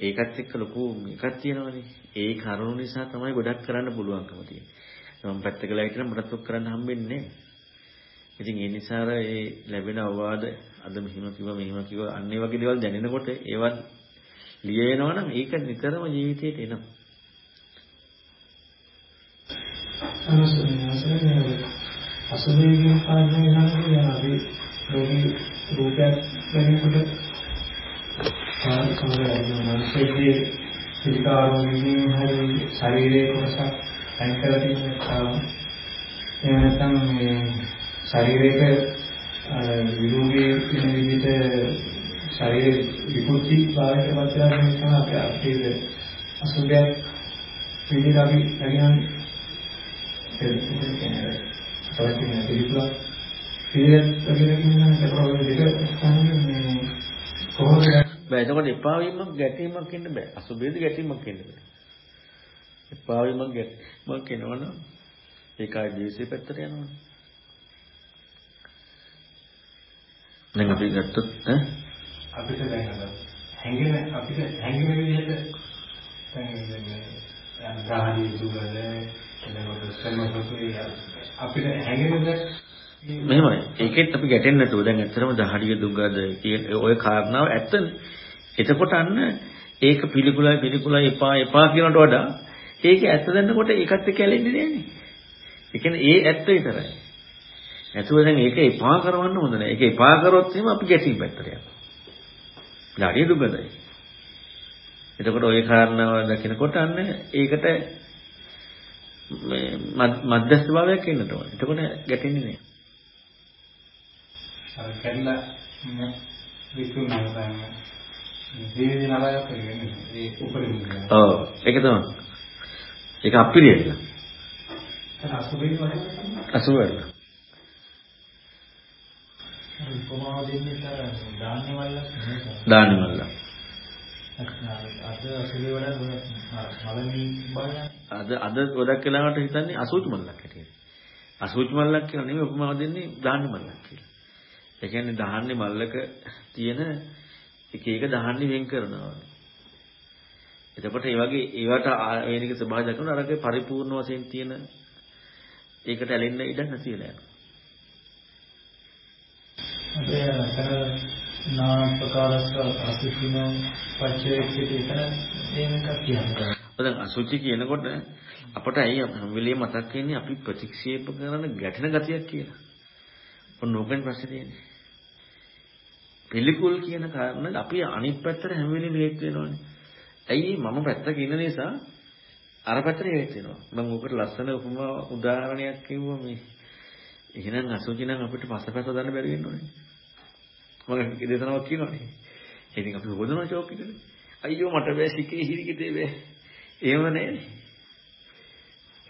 [SPEAKER 1] ඒකත් එක්ක ලොකු එකක් තියෙනවනේ. ඒ කරුණු නිසා තමයි ගොඩක් කරන්න පුළුවන්කම තියෙන්නේ. මම පැත්තකලා හිටියනම් මටත් ඔක් කරන්න හම්බෙන්නේ ඉතින් ඒ නිසා ඒ ලැබෙන අවවාද අද මෙහිම කිව්වා මෙහිම කිව්වා අන්න ඒ වගේ දේවල් දැනෙනකොට ඒවත් ලියවෙනවා නම් ඒක නිතරම ජීවිතේට එනවා.
[SPEAKER 2] අසුභයෙන් පාඩනේ නම් අපි රෝගී රූපයක් ගැනීමකට සාමාන්‍යයෙන් මනසේ පිළිකාරෝගීන් හරි ශරීරයේ කොටසක් අයින් කරලා තියෙන කාම එහෙම නැත්නම් මේ ශරීරයක විරෝධී වෙන විදිහට ශරීර විකෘති භාවයට පත් වෙන නිසා අපි අපේ අසුභයක් විදිහට අපි හරියන් සවස්තින පිළිතුරක් පිළිවෙත් වගේ නම් ප්‍රෝග්‍රෑම් දෙක තමයි කොහොමද
[SPEAKER 1] බෑ එතකොට එපා වීමක් ගැටීමක් ඉන්න බෑ. අසුභයේද ගැටීමක් ඉන්න බෑ. එපා වීමක් ගැටීමක් එනවනම් ඒකයි දේශේ පැත්තට යනවනේ දැන් අපි ගත්තොත් ඈ
[SPEAKER 3] අපිට දැන් අර හැංගෙන අපිට හැංගෙන විදිහට දැන් ගාහණී දුවල එතකොට සම්මතෝයි අපිට හැංගෙනද
[SPEAKER 1] මෙහෙමයි. ඒකෙත් අපි ගැටෙන්නේ නැතුව දැන් ඇත්තටම දහඩිය දුගද කියන ওই කාරණාව ඇත්තනේ. එතකොට අන්න ඒක පිළිකුලයි පිළිකුලයි එපා එපා කියනට වඩා ඒක ඇත්ත දැනනකොට ඒකත් එක්ක ඇලෙන්නේ නෑනේ. ඒ කියන්නේ ඒ ඇත්ත විතරයි. නැතුව දැන් ඒක එපා කරවන්න හොඳ නෑ. ඒක එපා කරොත් එහෙම අපි ගැටීම් පැත්තට යනවා. දහඩිය දුගදයි. එතකොට ওই කාරණාව දකිනකොට අන්න ඒකට මේ මධ්‍යස්ථ භාවයක් එන්නට ඕනේ. එතකොට ගැටෙන්නේ නෑ.
[SPEAKER 3] අර කැඩලා විකුණනවා වෙන්නේ ඒ
[SPEAKER 1] ඒක තමයි. ඒක අපිරියෙන්න.
[SPEAKER 2] අසුභයෙන් වගේ
[SPEAKER 1] අසුබයි.
[SPEAKER 3] උපමාව දෙන්නේ තර දාන්නේ නෙමෙයි.
[SPEAKER 1] දාන්නේ මල්ලා.
[SPEAKER 3] අද අසුබේ වඩා මලමී බලන්න.
[SPEAKER 1] අද අද ගොඩක් වෙලාවට හිතන්නේ අසුචි මල්ලක් හැටියට. අසුචි මල්ලක් කියලා නෙමෙයි උපමාව දෙන්නේ දාන්නේ මල්ලක් කියලා. ඒ කියන්නේ දහන්නේ මල්ලක තියෙන එක එක දහන්නේ වෙන් කරනවා. එතකොට ඒ වගේ ඒවට වේනික ස්වභාවය දක්වන අරගේ පරිපූර්ණ වශයෙන් තියෙන ඒකට ඇලෙන්න ඉඩ නැති වෙලා යනවා.
[SPEAKER 3] නාන ප්‍රකාරස්ස අසුචිනෝ පච්චේක්ෂිත එතන මේක කියන්නේ.
[SPEAKER 1] දැන් අසුචි කියනකොට අපට ඇයි හැම වෙලේම මතක් වෙන්නේ අපි ප්‍රතික්ෂේප කරන ගැටෙන ගතියක් කියලා. ඔන්න ඕකෙන් පස්සේ තියෙන්නේ. පිළිකුල් කියන කාරණා අපි අනිත් පැත්තට හැම වෙලේම හේත් වෙනවනේ. ඇයි මම පැත්තක ඉන්න නිසා අර පැත්තට හේත් වෙනවා. මම ඔකට ලස්සන උපමා උදාහරණයක් කිව්වා මේ. එහෙනම් අසුචි නම් අපිට පස්සපැස දාන්න බැරි වෙනවනේ. මම ඉදේතනවා කියනවනේ. ඉතින් අපි හොදනවා චෝක් එකනේ. අයියෝ මට බෑ සිකේ හිරිකිතේ බෑ. එහෙම නෑනේ.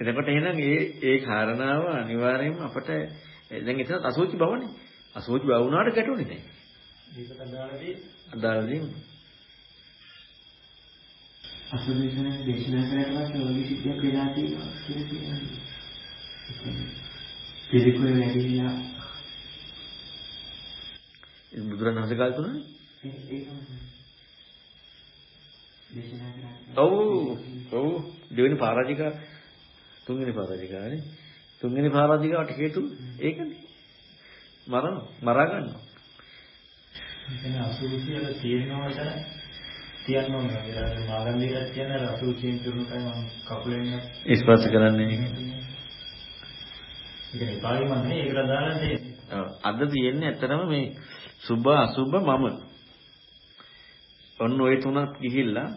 [SPEAKER 1] එතකොට එහෙනම් ඒ ඒ කාරණාව අනිවාර්යයෙන්ම අපට දැන් එතන අසෝචි බවනේ. අසෝචි බව වුණාට ගැටුනේ නැහැ.
[SPEAKER 3] ඒකට අදාළදී
[SPEAKER 1] අදාළදී
[SPEAKER 2] අසුවිසනේ දේශනා කරලා ඔය සිද්ධියක් වෙලා තියෙනවා කියලා කියනවා. පිළිකුල වැඩිලා
[SPEAKER 1] බුදුරණවහන්සේ කාලේ තුනනේ.
[SPEAKER 2] දේශනා කරා.
[SPEAKER 1] ඔව් ඔව් දෙවෙනි පරාජිකා තුන්වෙනි පරාජිකානේ. තුන්වෙනි පරාජිකාවට හේතු ඒකනේ. මරන මරා ගන්නවා.
[SPEAKER 3] එතන අසුචියල තියෙනවට තියන්න ඕන නේද? මාගන්දීට තියන අසුචියෙන් තුරුකයි මම කකුලෙන්
[SPEAKER 1] ස්පර්ශ කරන්නේ.
[SPEAKER 3] ඒක පාලිම නේ ඒකට දාලා තියෙන්නේ.
[SPEAKER 1] අද තියෙන්නේ ඇත්තටම මේ සුභ අසුභ මම. ඔන්න ওই තුනක් ගිහිල්ලා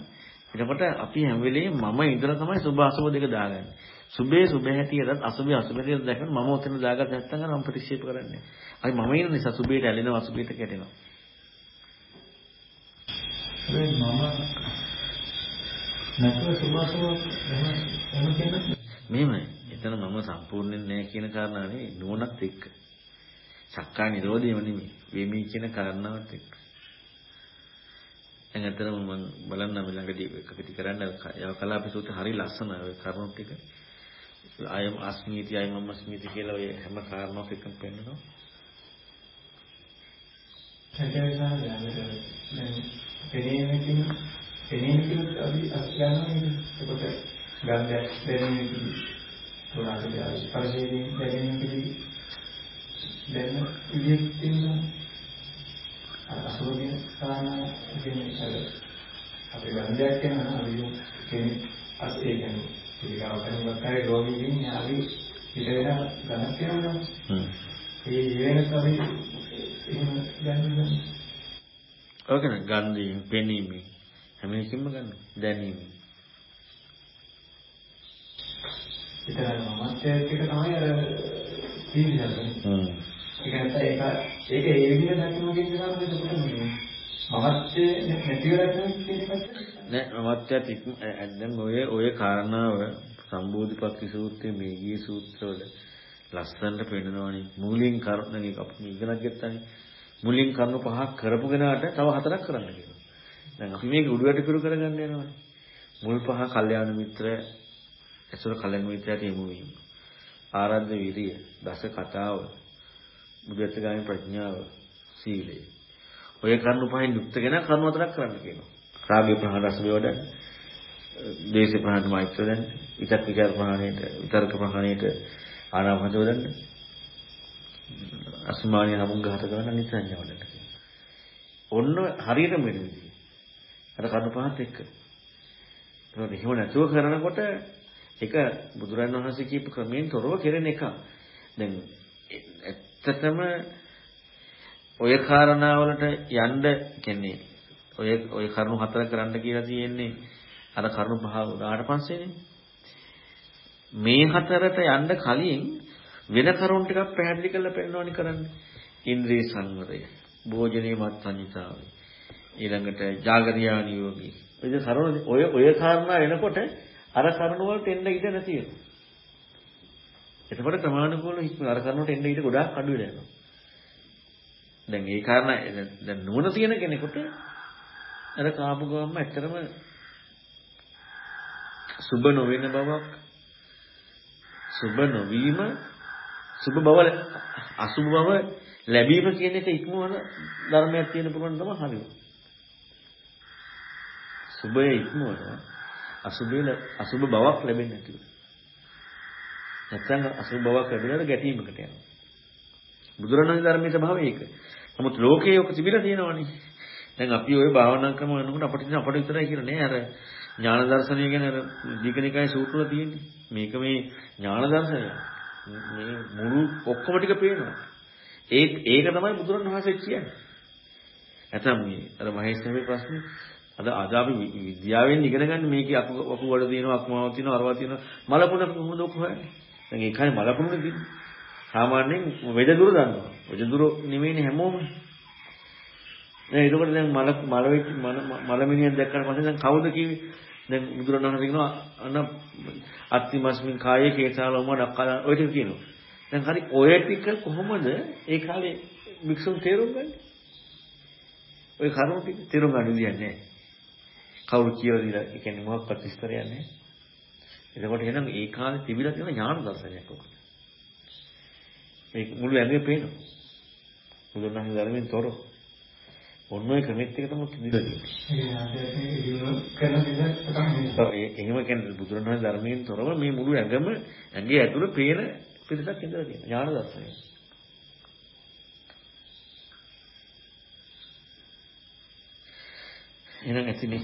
[SPEAKER 1] එතකොට අපි හැම වෙලේම මම ඉඳලා තමයි සුභ අසුභ දෙක දාගන්නේ. සුභේ සුභ හැටියටත් අසුභේ අසුභ හැටියට දැකන මම ඔතන දාගත්ත නැත්නම් අර ප්‍රතික්ෂේප කරන්නේ. අපි මම ඉන්න නිසා සුභේට ඇලෙනවා අසුභේට කැටෙනවා.
[SPEAKER 3] ඒ මම නැතුව සුභ අසුභ එහෙම කියන්නේ
[SPEAKER 1] මෙහෙමයි. එතන මම සම්පූර්ණයෙන් නැහැ කියන කාරණානේ නුවණත් එක්ක. සක්කාය නිරෝධයම නෙමෙයි. වෙමි කියන කාරණාවත් එක්ක. දැන් අතරම මම බලන්න අපි ළඟදී එකකටි කරන්න යවකලාප සූත්‍ර හරි ලස්සනයි ඔය කරුණු ටික. අයම් අස්මීති අයම් අස්මීති කියලා ඔය හැම කාරණාවක් එකම පෙන්නනවා.
[SPEAKER 2] සැකේසා දැන් පෙනීමකින් පෙනීමකින් අපි අස්ගන්නවා එතකොට ගන්ධයක් දැනීමකින් තුනකට ස්පර්ශයෙන් දැනීමකින් දැන් ඉලියක් තියෙනවා අසෝදින කාරණා කියන්නේ අර අපි ගන්ධයක් කියනවා අපි කියන්නේ අස් ඒ කියන්නේ පිළිකාව කරනවත් හරි රෝගීකින් යාවි පිට වෙන ගණක් කියනවා ඒ වෙනස අපි එහෙම ගන්න
[SPEAKER 1] ඔකන ගන්ධයෙන් පෙනීමෙන් හැම එකකින්ම ගන්න දැනීමෙන්.
[SPEAKER 2] ඉතින් මමත් ඒක තමයි අර තීරණය.
[SPEAKER 1] හ්ම්.
[SPEAKER 2] ඒක නැත්නම් ඒක ඒක ඒ විදිහට දකින්න කියන එක තමයි මමත් නැතිව දකින්න කියන එක.
[SPEAKER 1] නෑ මමත්යත් දැන් ඔය ඔය කාරණාව සම්බෝධිපක්ඛි සූත්‍රයේ මේගී සූත්‍රවල ලස්සනට පෙන්නනවානේ. මූලික කරුණ එක අපි ඉගෙනක් ගත්තානේ මුලින් කරුණු පහක් කරපු කෙනාට තව හතරක් කරන්න කියනවා. දැන් අපි මේක උඩුවට පිරු කරගන්න යනවානේ. මුල් පහ කල්යාණ මිත්‍ර ඇසුර කල්යාණ මිත්‍රයාට යොමු වීම. ආරද්ධ විරිය, දස කතාව, බුද්ධත්ගාමී ප්‍රඥාව, සීලය. ඔය කරුණු පහෙන් යුක්ත කෙනා කරුණු හතරක් කරන්න කියනවා. රාගය ප්‍රහාණ රස වේවඩ, දේශ ප්‍රහාණ මෛත්‍ර දැන්, විතක් විචාර ප්‍රහාණයට, විතර්ක ප්‍රහාණයට ආනාපාන වදන්න. අස්මානිය හමුන් ගහත කරන අනිත් සංඥාවලට. ඔන්න හරියටම වෙන විදිහ. අර කඩු පහත් එක්ක. ඒකට එහෙම නැතුව කරනකොට ඒක බුදුරන් වහන්සේ කියපු ක්‍රමයෙන් තොරව කෙරෙන එක. දැන් ඇත්තටම ඔය කාරණාවලට යන්න කියන්නේ ඔය ඔය කරුණු හතර කරන්න කියලා තියෙන්නේ අර කරුණු පහ උදාට පස්සේනේ. මේ හතරට යන්න කලින් වෙන කරුණු ටිකක් පැහැදිලි කරලා පෙන්නවනි කරන්නේ. ඉන්ද්‍රිය සංවරය, භෝජනේ මත් සංහිතාවය. ඊළඟට ජාගරියා නියෝගී. ඔය කරුණ ඔය ඔය කාරණා එනකොට අර කරුණ වලට එන්න ඉඩ නැති වෙනවා. එතකොට ප්‍රමාණිකවල හික්ම අර කරුණට එන්න ඉඩ ගොඩාක් අඩු වෙලා යනවා. දැන් ඒ කාරණා දැන් නුවණ තියෙන කෙනෙකුට අර කාපු ගමම ඇත්තටම සුබ නොවන බවක් සුබ නොවීම සුබ බව අසුබ බව ලැබීම කියන එක ඉක්මවන ධර්මයක් තියෙන පුරුණ තමයි හරිය. සුබය ඉක්මවන අසුබේ අසුබ බවක් ලැබෙන්නේ නැතිව. නැත්නම් අසුබ බවක් ලැබුණාට ගැටීමකට යනවා. බුදුරණන්ගේ ධර්මයේ ස්වභාවය ඒක. නමුත් ලෝකයේ ඔක තිබිලා තියෙනවනේ. දැන් අපි ওই භාවනා ක්‍රම වෙනකොට අපිට ඉතින් අපිට විතරයි කියලා නෑ අර ඥාන දර්ශනය ගැන අර දීකනිකායේ සූත්‍රවල තියෙන්නේ. මේක මේ ඥාන දර්ශනය. මේ මුළු ඔක්කොම ටික පේනවා. ඒ ඒක තමයි බුදුරණවහන්සේ කියන්නේ. නැත්නම් මේ අර මහේස්වරේ ප්‍රශ්නේ අද අද අපි විද්‍යාවෙන් ඉගෙන ගන්න මේකේ අකු අකු වල තියෙනවා අක්මාවක් තියෙනවා අරවා තියෙනවා මලකුණ කොහොමද ඔක හොයන්නේ? දැන් ඒකයි මලකුණනේ තියෙන්නේ. සාමාන්‍යයෙන් වෙදදුර දන්නවා. වෙදදුර නෙමෙයිනේ හැමෝම. දැන් ඒකකොට දැන් මල මල වෙච්ච මලමිනියක් දැක්කට පස්සේ දැන් කවුද කිව්වේ? දැන් බුදුරණවහන්සේ කියනවා අන්න අත්තිමස්මින් කායේ කේසාලෝම ඩක්කලා ඔය ටික කියනවා. දැන් හරි ඔය ටික කොහොමද ඒ කාලේ වික්ෂුන් තේරුම් ගන්නේ? ඔය කරුණු ටික තේරුම් ගන්න විදියක් නැහැ. කවුරු කියලා දීලා ඒ කියන්නේ මොකක්වත් විස්තරයක් නැහැ. එතකොට එහෙනම් ඒ කාලේ තිබිලා තියෙන ඥාන දර්ශනයක් ඔක. මේ මුළු ඇඟේ පේනවා. බුදුරණන් ධර්මයෙන් තොරව. ඔන්න ඔය ක්‍රමෙත් එක තමයි තියෙන්නේ. එහෙම කියන්නේ බුදුරණන් ධර්මයෙන් තොරව මේ මුළු ඇඟම ඇඟේ ඇතුළේ පේන පිරිසක් ඉඳලා තියෙනවා. ඥාන දර්ශනය. එහෙනම් ඇතිනේ